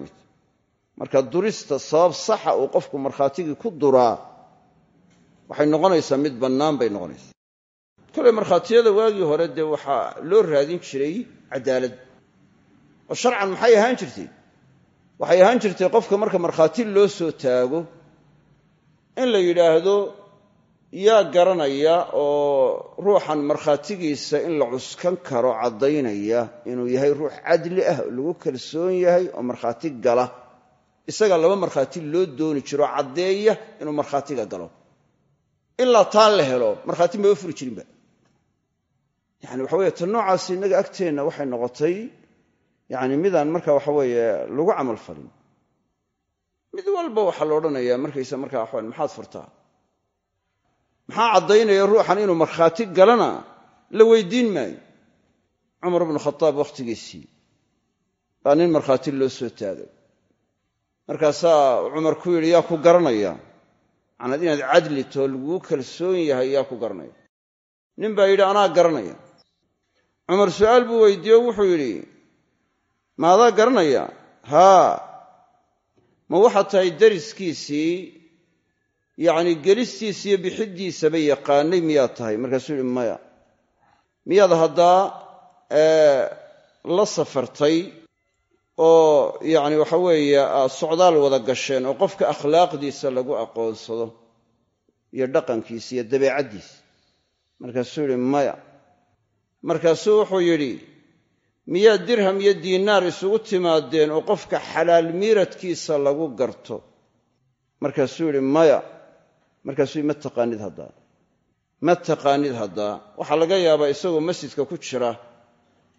marka durista sabab saxa uu qofku markhaatigii ku duraa waxay noqonaysaa mid bannaan bay noqonaysaa. Kole markhaatiyada waagii hore dee waxaa loo raadin jiray cadaalad. Oo sharcan maxay ahaan jirtay? Waxay ahaan jirtay qofka marka markhaati loo soo taago in la yidhaahdo yaa garanaya oo ruuxan markhaatigiisa in la cuskan karo caddaynaya inuu yahay ruux cadli ah oo lagu kalsoon yahay oo markhaati gala. Isaga laba markhaati loo dooni jiro caddeeya inuu markhaatiga galo. Ilaa taa la helo markhaati maba furi jirinba yani waxa weye ta noocaasi innaga agteenna waxay noqotay yani midaan marka waxa weeye lagu camal falin. Mid walba waxaa la odhanayaa markaysa markaa waxawan maxaad furtaa maxaa caddaynaya ruuxan inuu markhaati galana? La weydiin maayo. Cumar bnu khataab wakhtigiisii baa nin markhaati loo soo taagay markaasaa cumar ku yidhi yaa ku garanaya. Macnaad inaad cadli too laguu kalsoon yahay yaa ku garanaya. Nin baa yidhi anaa garanaya. Cumar su'aal buu weydiiye o wuxuu yidhi maadaa garanaya? Haa. Ma waxaad tahay dariskiisii yacni gelistiisa iyo bixiddiisaba yaqaanay miyaad tahay. Markaasuu yidhi maya miyaad haddaa la safartay oo yacni waxa weeye aad socdaal wada gasheen oo qofka akhlaaqdiisa lagu aqoonsado iyo dhaqankiisa iyo dabeecaddiisa. Markaasuu yidhi maya markaasuu wuxuu yidhi miyaad dirham iyo diinaar isugu timaadeen oo qofka xalaal miiradkiisa lagu garto? Markaasuu yidhi maya markaasuu ma taqaanid haddaa ma taqaanid haddaa waxaa laga yaabaa isagoo masjidka ku jira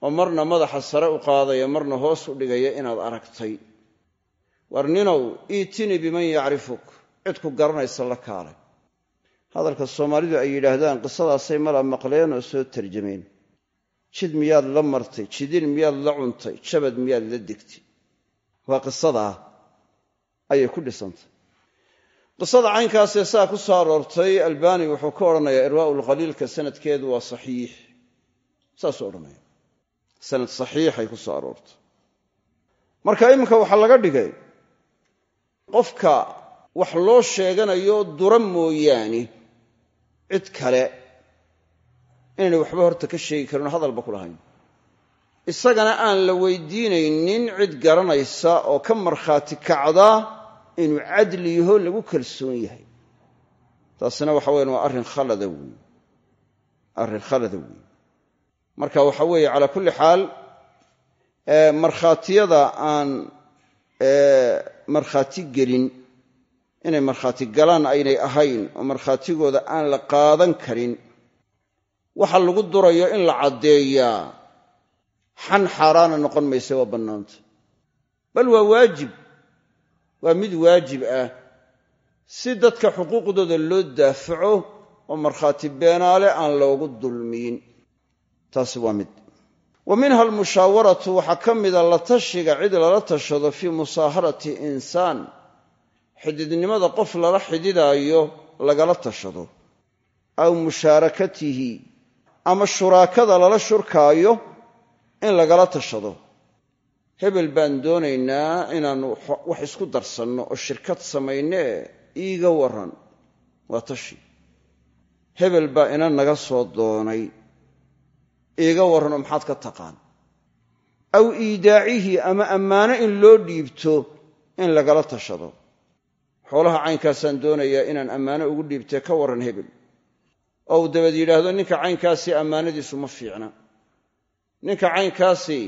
oo marna madaxa sare u qaadaya marna hoos u dhigaya inaad aragtay. War ninow iitini biman yacrifuk. Cid ku garanaysa la kaalay. Hadalka soomaalidu ay yidhaahdaan qisadaasay mala maqleen oo soo tarjameen. Jid miyaad la martay jidin miyaad la cuntay jabad miyaad la degtay waa qisadaa ayay ku dhisantay qisada caynkaasee saa ku soo aroortay albani wuxuu ka odhanayaa irwaa'u lkhaliilka sanadkeedu waa saxiix. Saasuu odhanaya sanad saxiixay ku soo aroortay. Marka iminka waxaa laga dhigay qofka wax loo sheeganayo dura mooyaane cid kale inaynay waxba horta ka sheegi karin hadalba ku lahayn. Isagana aan la weydiinaynin cid garanaysa oo ka markhaati kacda inuu cadli yaho lagu kalsoon yahay. Taasina waxa weyan waa arrin khalada weeye arrin khalada weeye marka waxa weeye calaa kulli xaal markhaatiyada aan markhaati gelin inay markhaati galaan aynay ahayn oo markhaatigooda aan la qaadan karin waxa lagu durayo in la caddeeyaa xan xaaraana noqon mayse waa bannaanta. Bal waa waajib waa mid waajib ah. Si dadka xuquuqdooda loo daafaco oo markhaati beenaale aan loogu dulmiyin. Taasi waa mid. Wa minha almushaawaratu waxaa ka mida la tashiga cid lala tashado fii musaaharati insaan. Xididnimada qof lala xididaayo lagala tashado. Aw mushaarakatihi ama shuraakada lala shurkaayo in lagala tashado hebel baan doonaynaa inaannu wax isku darsanno oo shirkad samaynee iiga warran. Waa tashi. Hebel baa ina naga soo doonay iiga warran oo maxaad ka taqaan? Aw iidaacihi ama ammaano in loo dhiibto in lagala tashado. Xoolaha caynkaasaan doonayaa inaan ammaano ugu dhiibtee ka warran hebel. Oo uu dabeed yidhaahdo ninka caynkaasi ammaanadiisu ma fiicna. Ninka caynkaasi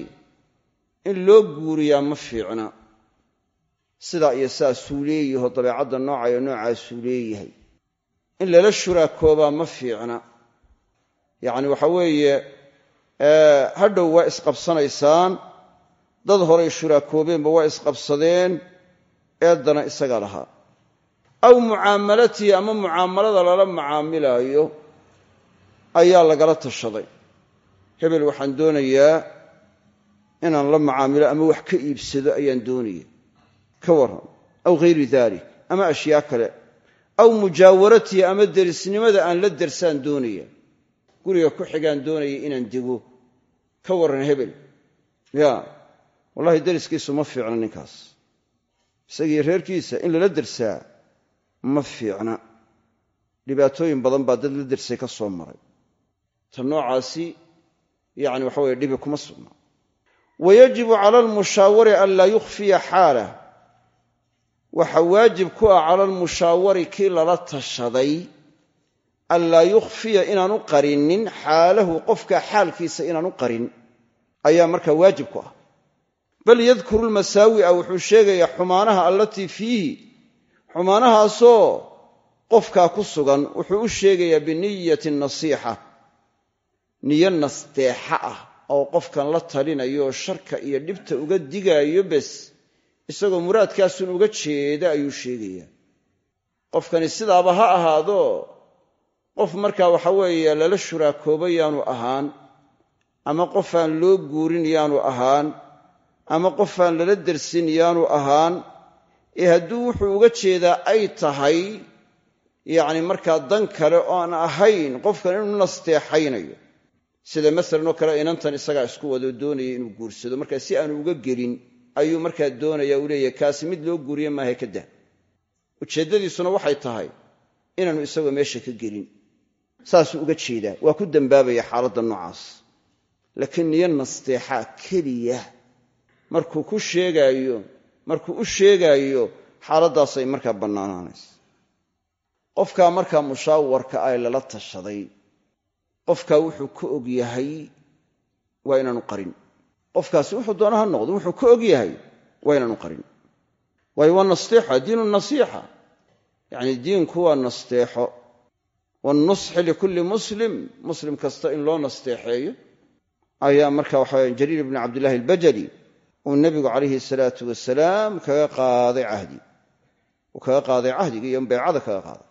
in loo guuriyaa ma fiicna. Sidaa iyo saasuu leeyaho dabeecadda noocayo noocaasuu leeyahay. In lala shuraakoobaa ma fiicna. Yacni waxa weeye hadhow waa isqabsanaysaan dad horay shuraakoobeenba waa isqabsadeen eeddana isaga lahaa aw mucaamalatii ama mucaamalada lala macaamilaayo ayaa lagala tashaday. Hebel waxaan doonayaa inaan la macaamilo ama wax ka iibsado ayaan doonaya ka warran. Aw hayri dalik ama ashyaa kale. Aw mujaawaratii ama derisnimada aan la dersaan doonaya guriga ku xigaan doonaya inaan dego. Ka warran hebel. Ya. Wallahi deriskiisu ma fiicna ninkaas. Isagii reerkiisa in lala dersaa ma fiicna. Dhibaatooyin badan baa dad la dersay ka soo maray. Ta noocaasi yani waxa weye dhibi kuma sugna wayajibu cala almushaawari an laa yukhfiya xaalah. Waxa waajib ku ah cala almushaawari kii lala tashaday an laa yukhfiya inaanu qarinin xaalahu qofka xaalkiisa inaanu qarin ayaa markaa waajib ku ah. Bal yadkuru lmasaawi'a wuxuu sheegayaa xumaanaha allatii fiihi xumaanahaasoo qofkaa ku sugan wuxuu u sheegayaa biniyati nasiixa niyo nasteexa ah oo qofkan la talinayo sharka iyo dhibta uga digaayo bes isagoo muraadkaasun uga jeeda ayuu sheegayaa. Qofkani sidaaba ha ahaado qof markaa waxa weeye lala shuraakooba yaanu ahaan ama qofaan loo guurin yaanu ahaan ama qofaan lala dersin yaanu ahaan ee hadduu wuxuu uga jeedaa ay tahay yacni markaa dan kale oo aan ahayn qofkan inuu nasteexaynayo sida masalan oo kale inantan isagaa isku wadoo doonaya inuu guursado markaa si aanu uga gelin ayuu markaa doonaya uu leeyahay kaasi mid loo guuriye maaha ka dah ujeeddadiisuna waxay tahay inaanu isagoo meesha ka gelin. Saasuu uga jeedaa. Waa ku dembaabaya xaaladda noocaas. Laakiin niyo nasteexaa keliya. Markuu ku sheegaayo markuu u sheegaayo xaaladdaasay markaa bannaanaanaysa qofkaa markaa mushaawarka ah lala tashaday qofkaa wuxuu ka og yahay waa inaanu qarin. Qofkaasi wuxuu doona ha noqdo wuxuu ka og yahay waa inaanu qarin. Waayo waa nasteexa diinu nasiixa. Yacni diinku waa nasteexo. Wannusxi likulli muslim muslim kasta in loo nasteexeeyo ayaa marka waxaw jariir ibni cabdillahi albajali uu nebigu calayhi salaatu wasalaam kaga qaaday cahdi. Uu kaga qaaday cahdiga iyo beecada kaga qaaday.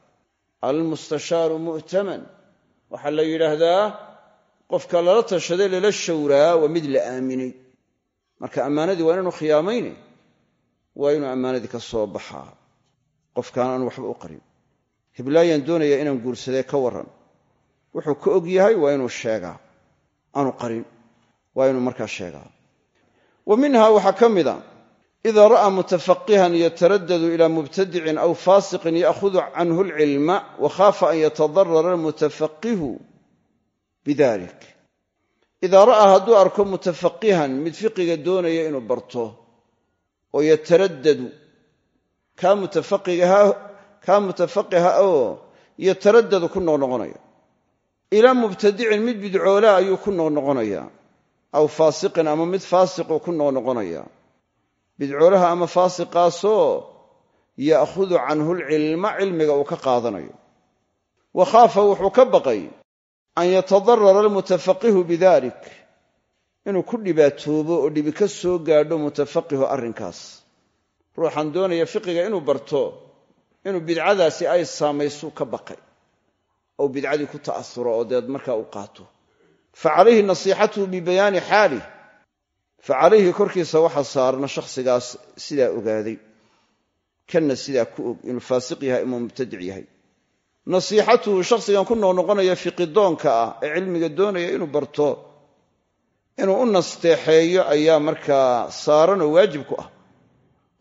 Almustashaaru mu'taman waxaa la yidhaahdaa qofka lala tashaday lala shawraa waa mid la aaminay. Marka ammaanadii waa inaanu khiyaamayne waa inuu ammaanadii ka soo baxaa. Qofkaan aanu waxba u qarin. Hiblaayaan doonaya inaan guursadee ka warran. Wuxuu ka og yahay waa inuu sheegaa. Aanu qarin waa inuu markaa sheegaa. Wa minha waxaa ka mida ida ra'aa mutafaqihan yataradadu ila mubtadicin aw faasiqin ya'hudu canhu alcilma wa khaafa an yatadarara almutafaqihu bidalik idaa ra'aa hadduu arko mutafaqihan mid fiqiga doonaya inuu barto oo yataradadu kaa mutafaqiha oo yataradadu ku noqnoqonaya ilaa mubtadicin mid bidcoola ayuu ku noqnoqonaya aw faasiqin ama mid faasiquu ku noqnoqonaya bidcoolaha ama faasiqaasoo ya'hudu canhu alcilma cilmiga uu ka qaadanayo. Wa khaafa wuxuu ka baqay an yatadarara almutafaqihu bidalik inuu ku dhibaatoobo oo dhibi ka soo gaadho mutafaqihu arrinkaas. Ruuxan doonaya fiqiga inuu barto inuu bidcadaasi ay saamaysuu ka baqay oo bidcadii ku ta'asuro oo deed markaa u qaato. Fa calayhi nasiixatuhu bibayaani xaalih fa calayhi korkiisa waxa saarna shakhsigaas sidaa ogaaday. Kanna sidaa inuu faasiq yahay ama mubtadic yahay. Nasiixatuhu shakhsigan ku noqnoqonaya fiqidoonka ah ee cilmiga doonaya inuu barto. Inuu u nasteexeeyo ayaa markaa saaran oo waajib ku ah.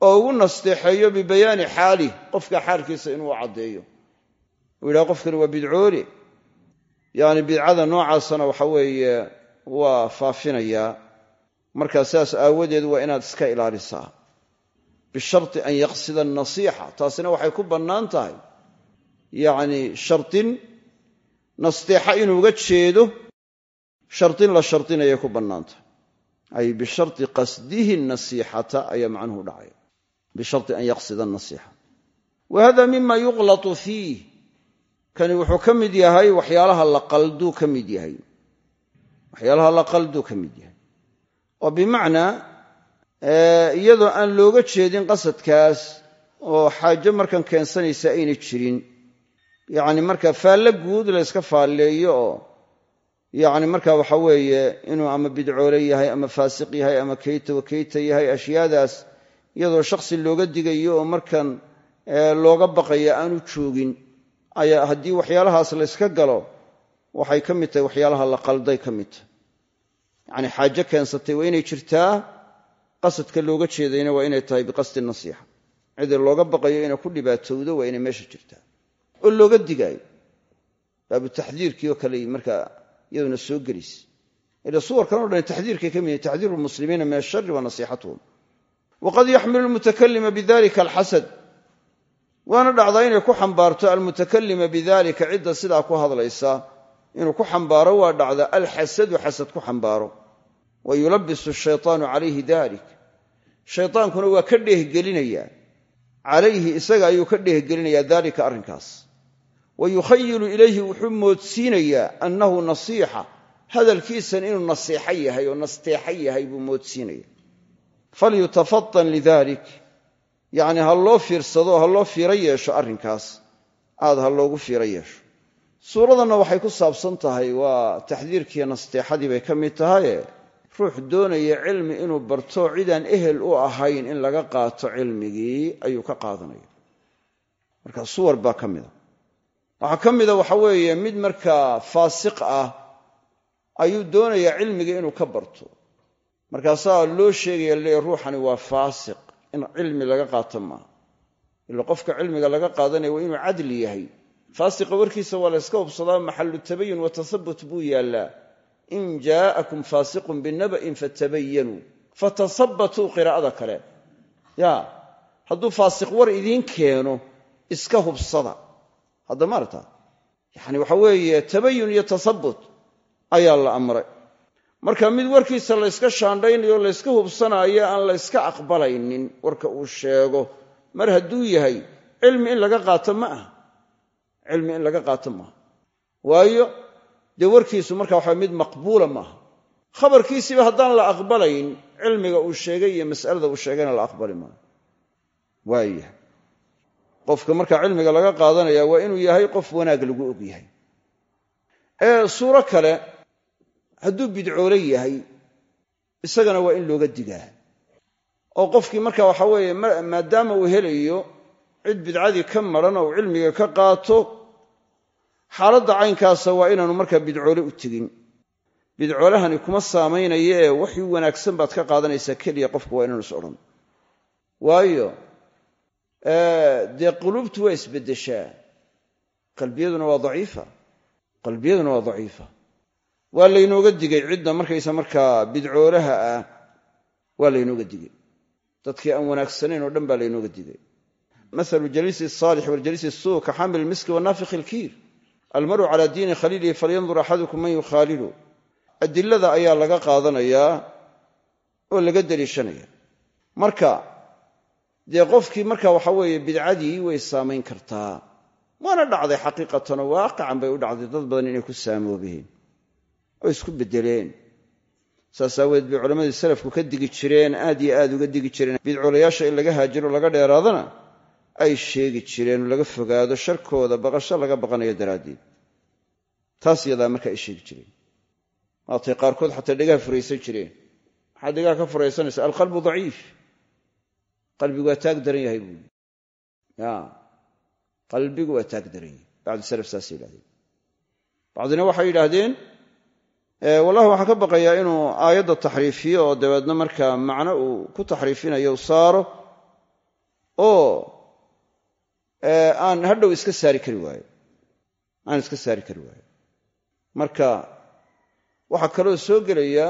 Oo ugu nasteexeeyo bibayaani xaalih qofka xaalkiisa inuu caddeeyo. Uu yidhaha qofkani waa bidcoole yacni bidcada noocaasana waxa weeye waa faafinayaa markaa sidaas aawadeed waa inaad iska ilaalisaa. Bisharti an yaqsida annasiixa. Taasina waxay ku bannaan tahay. Yacni shardin nasteexa inuu uga jeedo shardin la shardinayay ku bannaanta ay bisharti qasdihi nasiixata ayaa macnuhu dhacaya. Bisharti an yaqsida nasiixa wa hada mima yuqlatu fiih. Kani wuxuu ka mid yahay waxyaalaha la qalduu ka mid yahay. Waxyaalaha la qalduu ka mid yahay oo bimacnaa iyadoo aan looga jeedin qasadkaas oo xaajo markan keensanaysa ayna jirin. Yacni marka faallo guud la yska faalleeyo oo yacni marka waxa weeye inuu ama bidcoole yahay ama faasiq yahay ama keyta wa yahay ashyaadaas iyadoo shakhsi looga digayo oo markan looga baqaya aanu joogin ayaa haddii waxyaalahaas layska galo waxay ka mid tahay waxyaalaha la qalday ka mid tahay yacni xaajo keensatay waa inay jirtaa qasadka looga jeedayna waa inay tahay biqasdi nasiixa. Cidii looga baqayo inay ku dhibaatowdo waa inay meesha jirtaa. Oo looga digaayo. Baabu taxdiirkii oo kale markaa iyaduna soo gelaysa ila suwarkan o dhan taxdiirkay ka mid yahin taxdiiru lmuslimiina min ashari wa nasiixatuhum. Waqad yaxmilu lmutakalima bidalika alxasad waana dhacdaa inay ku xambaarto almutakalima bidalika cidda sidaa ku hadlaysa. Inuu ku xambaaro waa dhacda alxasadu xasad ku xambaaro wa yulabisu shaytaanu calayhi dalik. Shaytaankuna waa ka dheehgelinayaa calayhi isaga ayuu ka dheehgelinayaa dalika arrinkaas. Wa yukhayilu ilayhi wuxuu moodsiinayaa annahu nasiixa. Hadalkiisan inuu nasiixo yahay oo nasteexo yahay buu moodsiinaya. Falyutafatan lidalik. Yacni ha loo fiirsado ha loo fiiro yeesho arrinkaas aad ha loogu yeesho. Suuradanna waxay ku saabsan tahay waa taxdiirkiiyo nasteexadii bay ka mid tahaye ruux doonaya cilmi inuu barto cidaan ehel u ahayn in laga qaato cilmigii ayuu ka qaadanaya. Marka suwar baa ka mida. Waxaa ka mida waxa weeye mid markaa faasiq ah ayuu doonayaa cilmigii inuu ka barto. Markaasaa loo sheegaya leeya ruuxani waa faasiq in cilmi laga qaato maaha. Ila qofka cilmiga laga qaadanaya waa inuu cadli yahay. Faasiqa warkiisa waa la yska hubsadaa maxallu tabayun wa tasabut buu yaallaa in jaa'akum faasiqun binaba'in fatabayanuu fatasabbatuu qiraa'ada kale ya hadduu faasiq war idiin keeno iska hubsada hadda maarta yacni waxa weeye tabayun iyo tasabut ayaa la amray marka mid warkiisa layska shaandhaynayo layska hubsanaayo aan la yska aqbalaynin warka uu sheego mar hadduu yahay cilmi in laga qaato ma aha cilmi in laga qaato maaha waayo dee warkiisu marka waxa mid maqbuula maaha khabarkiisiiba haddaan la aqbalayn cilmiga uu sheegay iyo mas'alada uu sheegayna la aqbali maayo. Waayahay qofka marka cilmiga laga qaadanaya waa inuu yahay qof wanaag lagu og yahay. Ee suuro kale hadduu bidcoole yahay isagana waa in looga digaa. Oo qofkii marka waxa weeye maadaama uu helayo cid bidcadii ka maran oo uu cilmiga ka qaato xaaladda caynkaasa waa inaanu markaa bidcoole u tegin. Bidcoolahani kuma saamaynaya ee waxii wanaagsan baad ka qaadanaysaa keliya qofku waa inaanu is waayo dee quluubtu waa isbeddeshaa? Qalbiyaduna waa daciifa? Qalbiyaduna waa daciifa. Waa laynooga digay cidda markaysa markaa bidcoolaha ah waa laynooga digay. Dadkii aan wanaagsanayn oo dhan baa laynooga digay. Mahalu jaliisi asaalix waljaliisi suu ka xaamil miski wanaafikhi ilkiir almaru calaa diini khaliilihi falyandur axadukum man yukhaalilu. Adilada ayaa laga qaadanayaa oo laga deliishanaya. Marka dee qofkii marka waxa weeye bidcadii way saamayn kartaa. Waana dhacday xaqiiqatanoo waaqican bay u dhacday dad badan inay ku saamoobeen oo isku beddeleen. Saas aaweed bay culammadii salafku ka digi jireen aad iyo aad uga digi jireen. Bidcoolayaasha in laga haajiro laga dheeraadana ay sheegi jireen laga fogaado sharkooda baqasho laga baqanayo daraaddeed. Taas yadaa marka ay sheegi jireen. Waatay qaarkood xataa dhegaha furaysan jireen. Maxaad dhegaha ka furaysanaysa? Alqalbu daciif. Qalbigu waa taag daran yahay buui ya qalbigu waa taag daran yahay. Bacdu salaf saasay yidhahdeen bacdina waxay yidhaahdeen wallahi waxaan ka baqayaa inuu aayadda taxriifiyo oo dabeedna markaa macno uu ku taxriifinayo u saaro oo aan hadhow iska saari kari waayo. Aan iska saari kari waayo. Marka waxaa kaloo soo gelaya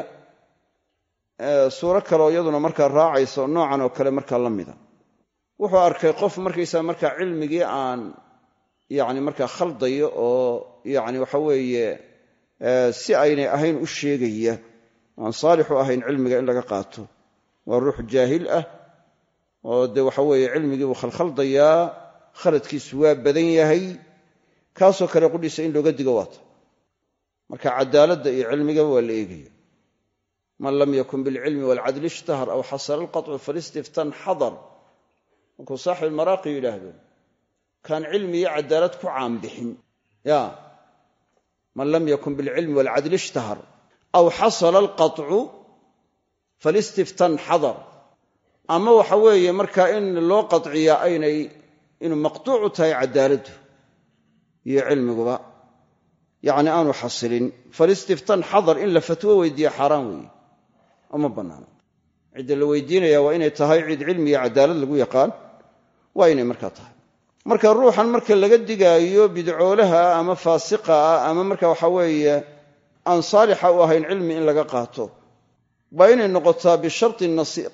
suuro kaleoo iyaduna markaa raacaysa noocan oo kale markaa la mida. Wuxuu arkay qof markaysaa markaa cilmigii aan yacni markaa khaldayo oo yacni waxa weeye si aynay ahayn u sheegaya aan saalixu ahayn cilmiga in laga qaato. Waa ruux jaahil ah oo dee waxa weeye cilmigii buu khalkhaldayaa khaladkiisu waa badan yahay kaasoo kale qudhiisa in looga digo waata. Marka cadaaladda iyo cilmigaba waa la eegaya. Man lam yakun bilcilmi waalcadli ishtahar aw xasala alqaطcu falistiftan xadar. Markuu saaxib maraaqi yidhaahdo kaan cilmi iyo cadaalad ku caanbixin ya. Man lam yakun bilcilmi waalcadli ishtahar aw xasala alqaطcu falistiftan xadar. Ama waxa weeye markaa in loo qaciyaa aynay inuu maqtuucu tahay cadaaladdu iyo cilmiguba. Yacni aanu xasilin. Falistiftan xadar in la fatwo weydiiya xaaraan weeye. Uma bannaana cidda la weydiinaya waa inay tahay cid cilmi cadaalad lagu yaqaan. Waa inay markaa tahay. Marka ruuxan marka laga digaayo bidcoolaha ama faasiqa ah ama marka waxa weeye aan saalixa u ahayn cilmi in laga qaato waa inay noqotaa bisharti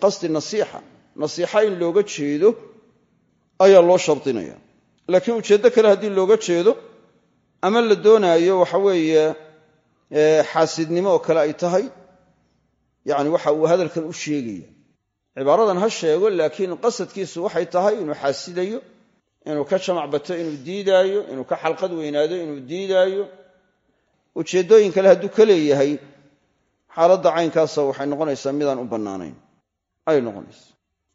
qasdi nasiixa. Nasiixa in looga jeedo ayaa loo shardinaya. Laakiin ujeeddo kale haddii looga jeedo ama la doonaayo waxa weeye xaasidnimo oo kale ay tahay yacni waxa uu hadalkan u sheegaya. Cibaaradan ha sheego laakiin qasadkiisu waxay tahay inuu xaasidayo inuu ka jamac bato inuu diidaayo inuu ka xalqad weynaado inuu diidaayo. Ujeeddooyin kale hadduu ka leeyahay xaaladda caynkaasa waxay noqonaysaa midaan u bannaanayn. Ay noqonaysa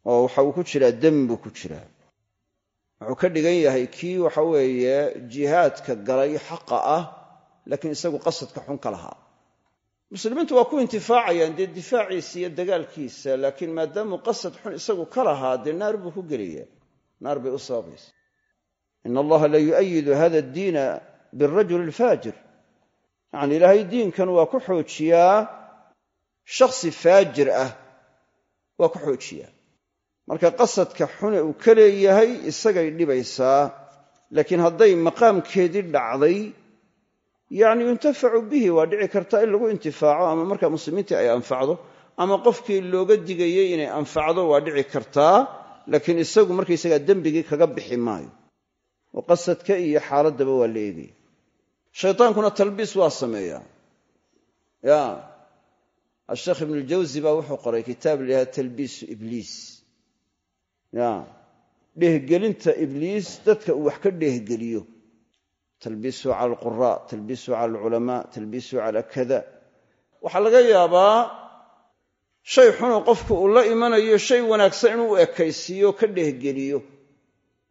oo waxa uu ku jiraa dem buu ku jiraa wuxuu ka dhigan yahay kii waxa weeye jihaadka galay xaqa ah laakiin isagu qasadka xun ka lahaa. Muslimiintu waa ku intifaacayaan dee difaaciisa iyo dagaalkiisa laakiin maadaamuu qasad xun isagu ka lahaa dee naar buu ku gelaya naar bay u sababaysa in allaha la yu'ayidu hada addiina birajuli alfaajir yacni ilaahay diinkan waa ku xoojiyaa shakhsi faajir ah waa ku xoojiyaa marka qasadka xune uu ka leeyahay isagay dhibaysaa laakiin hadday maqaamkeedii dhacday yacni yuntafacu bihi waa dhici karta in lagu intifaaco ama marka muslimiintii ay anfacdo ama qofkii looga digayey inay anfacdo waa dhici kartaa laakiin isagu markaysagaa dembigii kaga bixi maayo. Oo qasadka iyo xaaladdaba waa la eegaya shaytaankuna talbiis waa sameeyaa. Ya asheekh ibnuljawsi baa wuxuu qoray kitaab layaha talbiisu ibliis ya. Dheehgelinta ibliis dadka uu wax ka dheehgeliyo talbiisu cala alqura talbiisu cala alculamaa talbiisu cala kada waxaa laga yaabaa shay xunoo qofku uu la imanayo shay wanaagsan inuu ekaysiiyo ka dheehgeliyo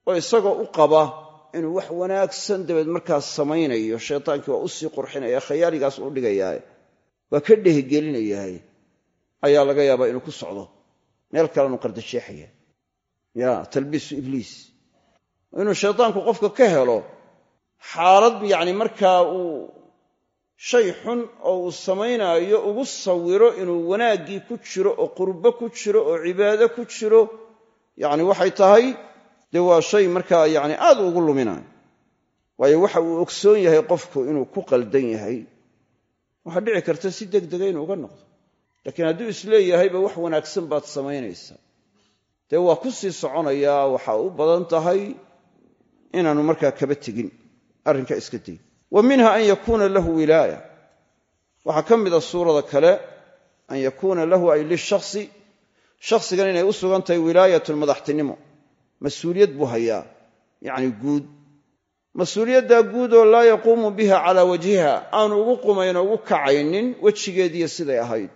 oo isagoo u qaba inuu wax wanaagsan dabeed markaas samaynayo. Shaytaankii waa u sii qurxinaya khayaaligaas u dhigayaa waa ka dhehgelinayahay ayaa laga yaabaa inuu ku socdo. Meel kalenu qardasheexaya ya talbiisu ibliis. Inuu shaytaanku qofka ka helo xaalad yacni markaa uu shay xun oo uu samaynaayo ugu sawiro inuu wanaaggii ku jiro oo qurbo ku jiro oo cibaado ku jiro yacni waxay tahay dee waa shay markaa yacni aad ugu luminayo waayo waxa uu ogsoon yahay qofku inuu ku qaldan yahay waxaa dhici karta si degdega inuu uga noqdo. Laakiin hadduu isleeyahayba wax wanaagsan baad samaynaysaa dee waa ku sii soconayaa waxa u badan tahay inaanu markaa kaba tegin arrinkaa iska day wa minha an yakuuna lahu wilaaya. Waxaa ka mida suurada kale an yakuuna lahu ay lishakhsi shakhsigan inay u sugan tahay wilaayatun madaxtinimo. Mas'uuliyad buu hayaa yacni guud. Mas'uuliyaddaa guud oo laa yaquumu biha calaa wajhiha aanu ugu qumayn oo ugu kacaynin wejigeediiyo siday ahayd.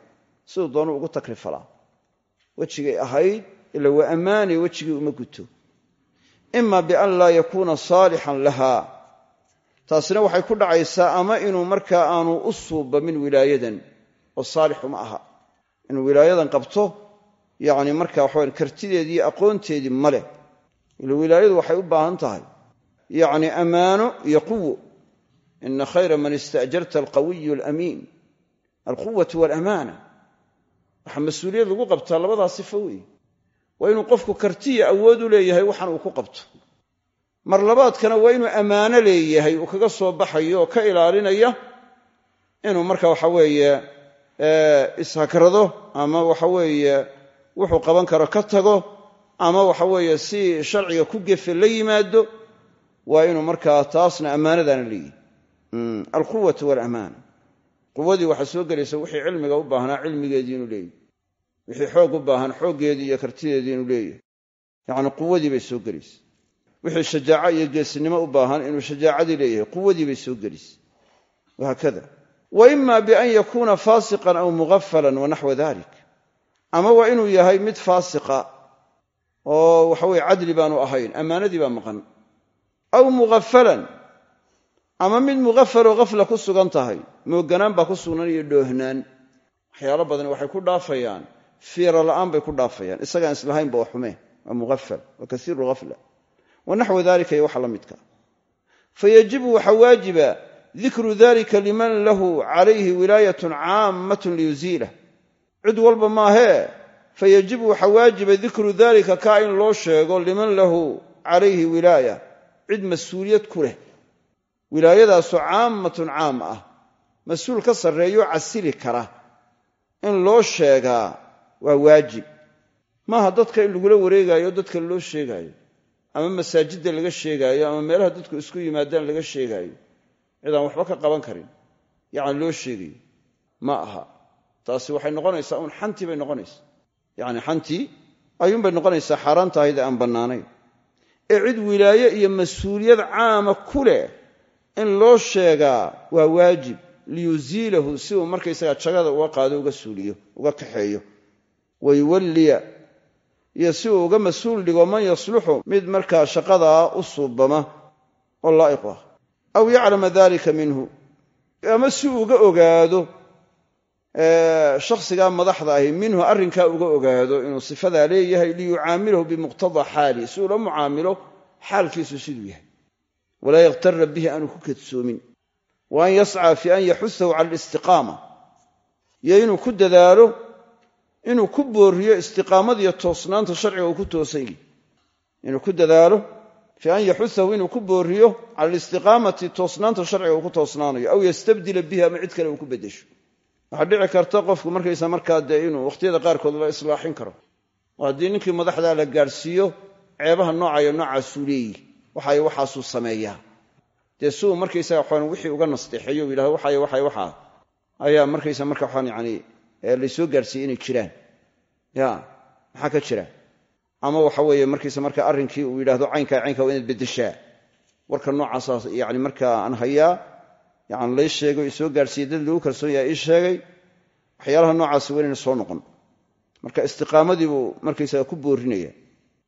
Siduu doonu ugu takrifalaa. Wejigay ahayd ila waa ammaanay wejigii uma guto. Ima bian laa yakuuna saalixan laha. Taasina waxay ku dhacaysaa ama inuu markaa aanu u suubamin wilaayadan oo saalix uma aha. Inuu wilaayadan qabto yacni marka waxawan kartideedii aqoonteedii ma leh. Ila wilaayadu waxay u baahan tahay yacni ammaano iyo quwo ina khayra man istaajarta alqawiyu alamiin. Alquwatu walamaana. Waxaa mas'uuliyad lagu qabtaa labadaa sifo weeye waa inuu qofku kartiya awood u leeyahay waxan uu ku qabto. Mar labaadkana waa inuu ammaano leeyahay uu kaga soo baxayo oo ka ilaalinaya inuu marka waxa weeye ishakrado ama waxa weeye wuxuu qaban karo ka tago ama waxa weeye si sharciga ku gefe la yimaado waa inuu markaa taasna ammaanadaana leeyihi alquwatu waalamaana quwadii waxaa soo gelaysa wixii cilmiga u baahnaa cilmigeedii inuu leeyahy wixii xoog u baahan xooggeedii iyo kartideedii inuu leeyahy yacni quwadii bay soo gelaysa wixii shajaaco iyo geesinimo u baahan inuu shajaacadii leeyahay quwadii bay soo gelaysa wahaakada wa ima bian yakuuna faasiqan aw mugafalan wa naxwa dalik ama waa inuu yahay mid faasiqa oo waxaweye cadli baanu ahayn ammaanadii baa maqan. Aw mugafalan ama mid mugafaloo hafla ku sugan tahay mooganaan baa ku sugnan iyo dhoohnaan. Waxyaalo badan waxay ku dhaafayaan fiira la'aan bay ku dhaafayaan. Isagaan islahaynba waa xumeen waa muafal waa kaiiru hafla wa naxwu dalika iyo waxa la midka. Fayajibu waxaa waajiba dikru dalika liman lahu calayhi wilaayatun caammatun liyuziilah. Cid walba maahee fayajibu waxaa waajiba dikru dalika kaa in loo sheego liman lahu calayhi wilaaya. Cid mas'uuliyad ku leh. Wilaayadaasoo caammatun caam ah. Mas'uul ka sarreeyoo casili kara. In loo sheegaa waa waajib. Maaha dadka in lagula wareegaayo dadka loo sheegaayo ama masaajidda laga sheegaayo ama meelaha dadku isku yimaadaan laga sheegaayo cidaan waxba ka qaban karin. Yacni loo sheegayo. Ma aha. Taasi waxay noqonaysaa uun xantii bay noqonaysaa. Yacni xantii ayuunbay noqonaysaa xaaraan tahayde aan bannaanayn. Ee cid wilaaye iyo mas'uuliyad caama ku leh in loo sheegaa waa waajib. Liyuziilahu si uu markaysagaa jagada uga qaado uga suuliyo uga kaxeeyo wayuwalliya iyo si uu uga mas'uul dhigo man yasluxu mid markaa shaqadaa u suubama oo laa'iq ah. Aw yaclama dalika minhu ama si uu uga ogaado shakhsigaa madaxda ahi minhu arrinkaa uga ogaado inuu sifadaa leeyahay liyucaamilahu bimuqtadaa xaali si uu la mucaamilo xaalkiisu siduu yahay. Walaa yakhtara bihi aanu ku kadsoomin wa an yascaa fi an yaxusahu cala alistiqaama iyo inuu ku dadaalo inuu ku booriyo istiqaamadiyo toosnaanta sharciga uu ku toosan inuu ku dadaalo fi an yaxusahu inuu ku booriyo cala alistiqaamati toosnaanta sharciga uu ku toosnaanayo aw yastabdila bihi ama cid kale uu ku beddesho waxaa dhici karta qofku markaysa markaa dee inuu wakhtiyada qaarkood la islaaxin karo. Oo haddii ninkii madaxdaa la gaadhsiiyo ceebaha noocayo noocaasuu leeyihi waxay waxaasuu sameeyaa. Dee si uu waxaan wixii uga nasteexeeyo u yidhahdo waxay waxaa ayaa markaysa marka waxaan yacni laysoo gaadhsiiyey inay jiraan. Ya maxaa ka jira? Ama waxa weeye markaysa marka arrinkii uu yidhahdo caynkaa caynkaa waa inaad beddeshaa. Warka noocaasaas yani markaa aan hayaa yani lay sheego isoo gaadhsiiyey dad lagu kalsoon yahay ii sheegay waxyaalaha noocaasi waa inayna soo noqon. Marka istiqaamadii buu ku boorinaya.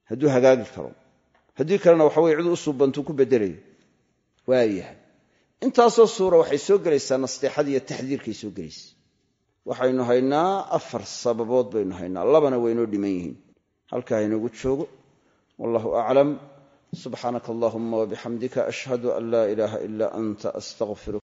Hadduu hagaagi karo. Haddii kalena waxa weye cid u suubantuu ku beddelaya waayahay. Intaasoo suura waxay soo gelaysaa nasteexadii taxdiirkay soo gelaysa waxaynu haynaa afar sababood baynu haynaa. Labana waynoo dhiman yihiin. Halkaa inoogu joogo. Wallahu aclam subxaanaka allahuma wabixamdika ashhadu an laa ilaaha ila anta astaqfiruka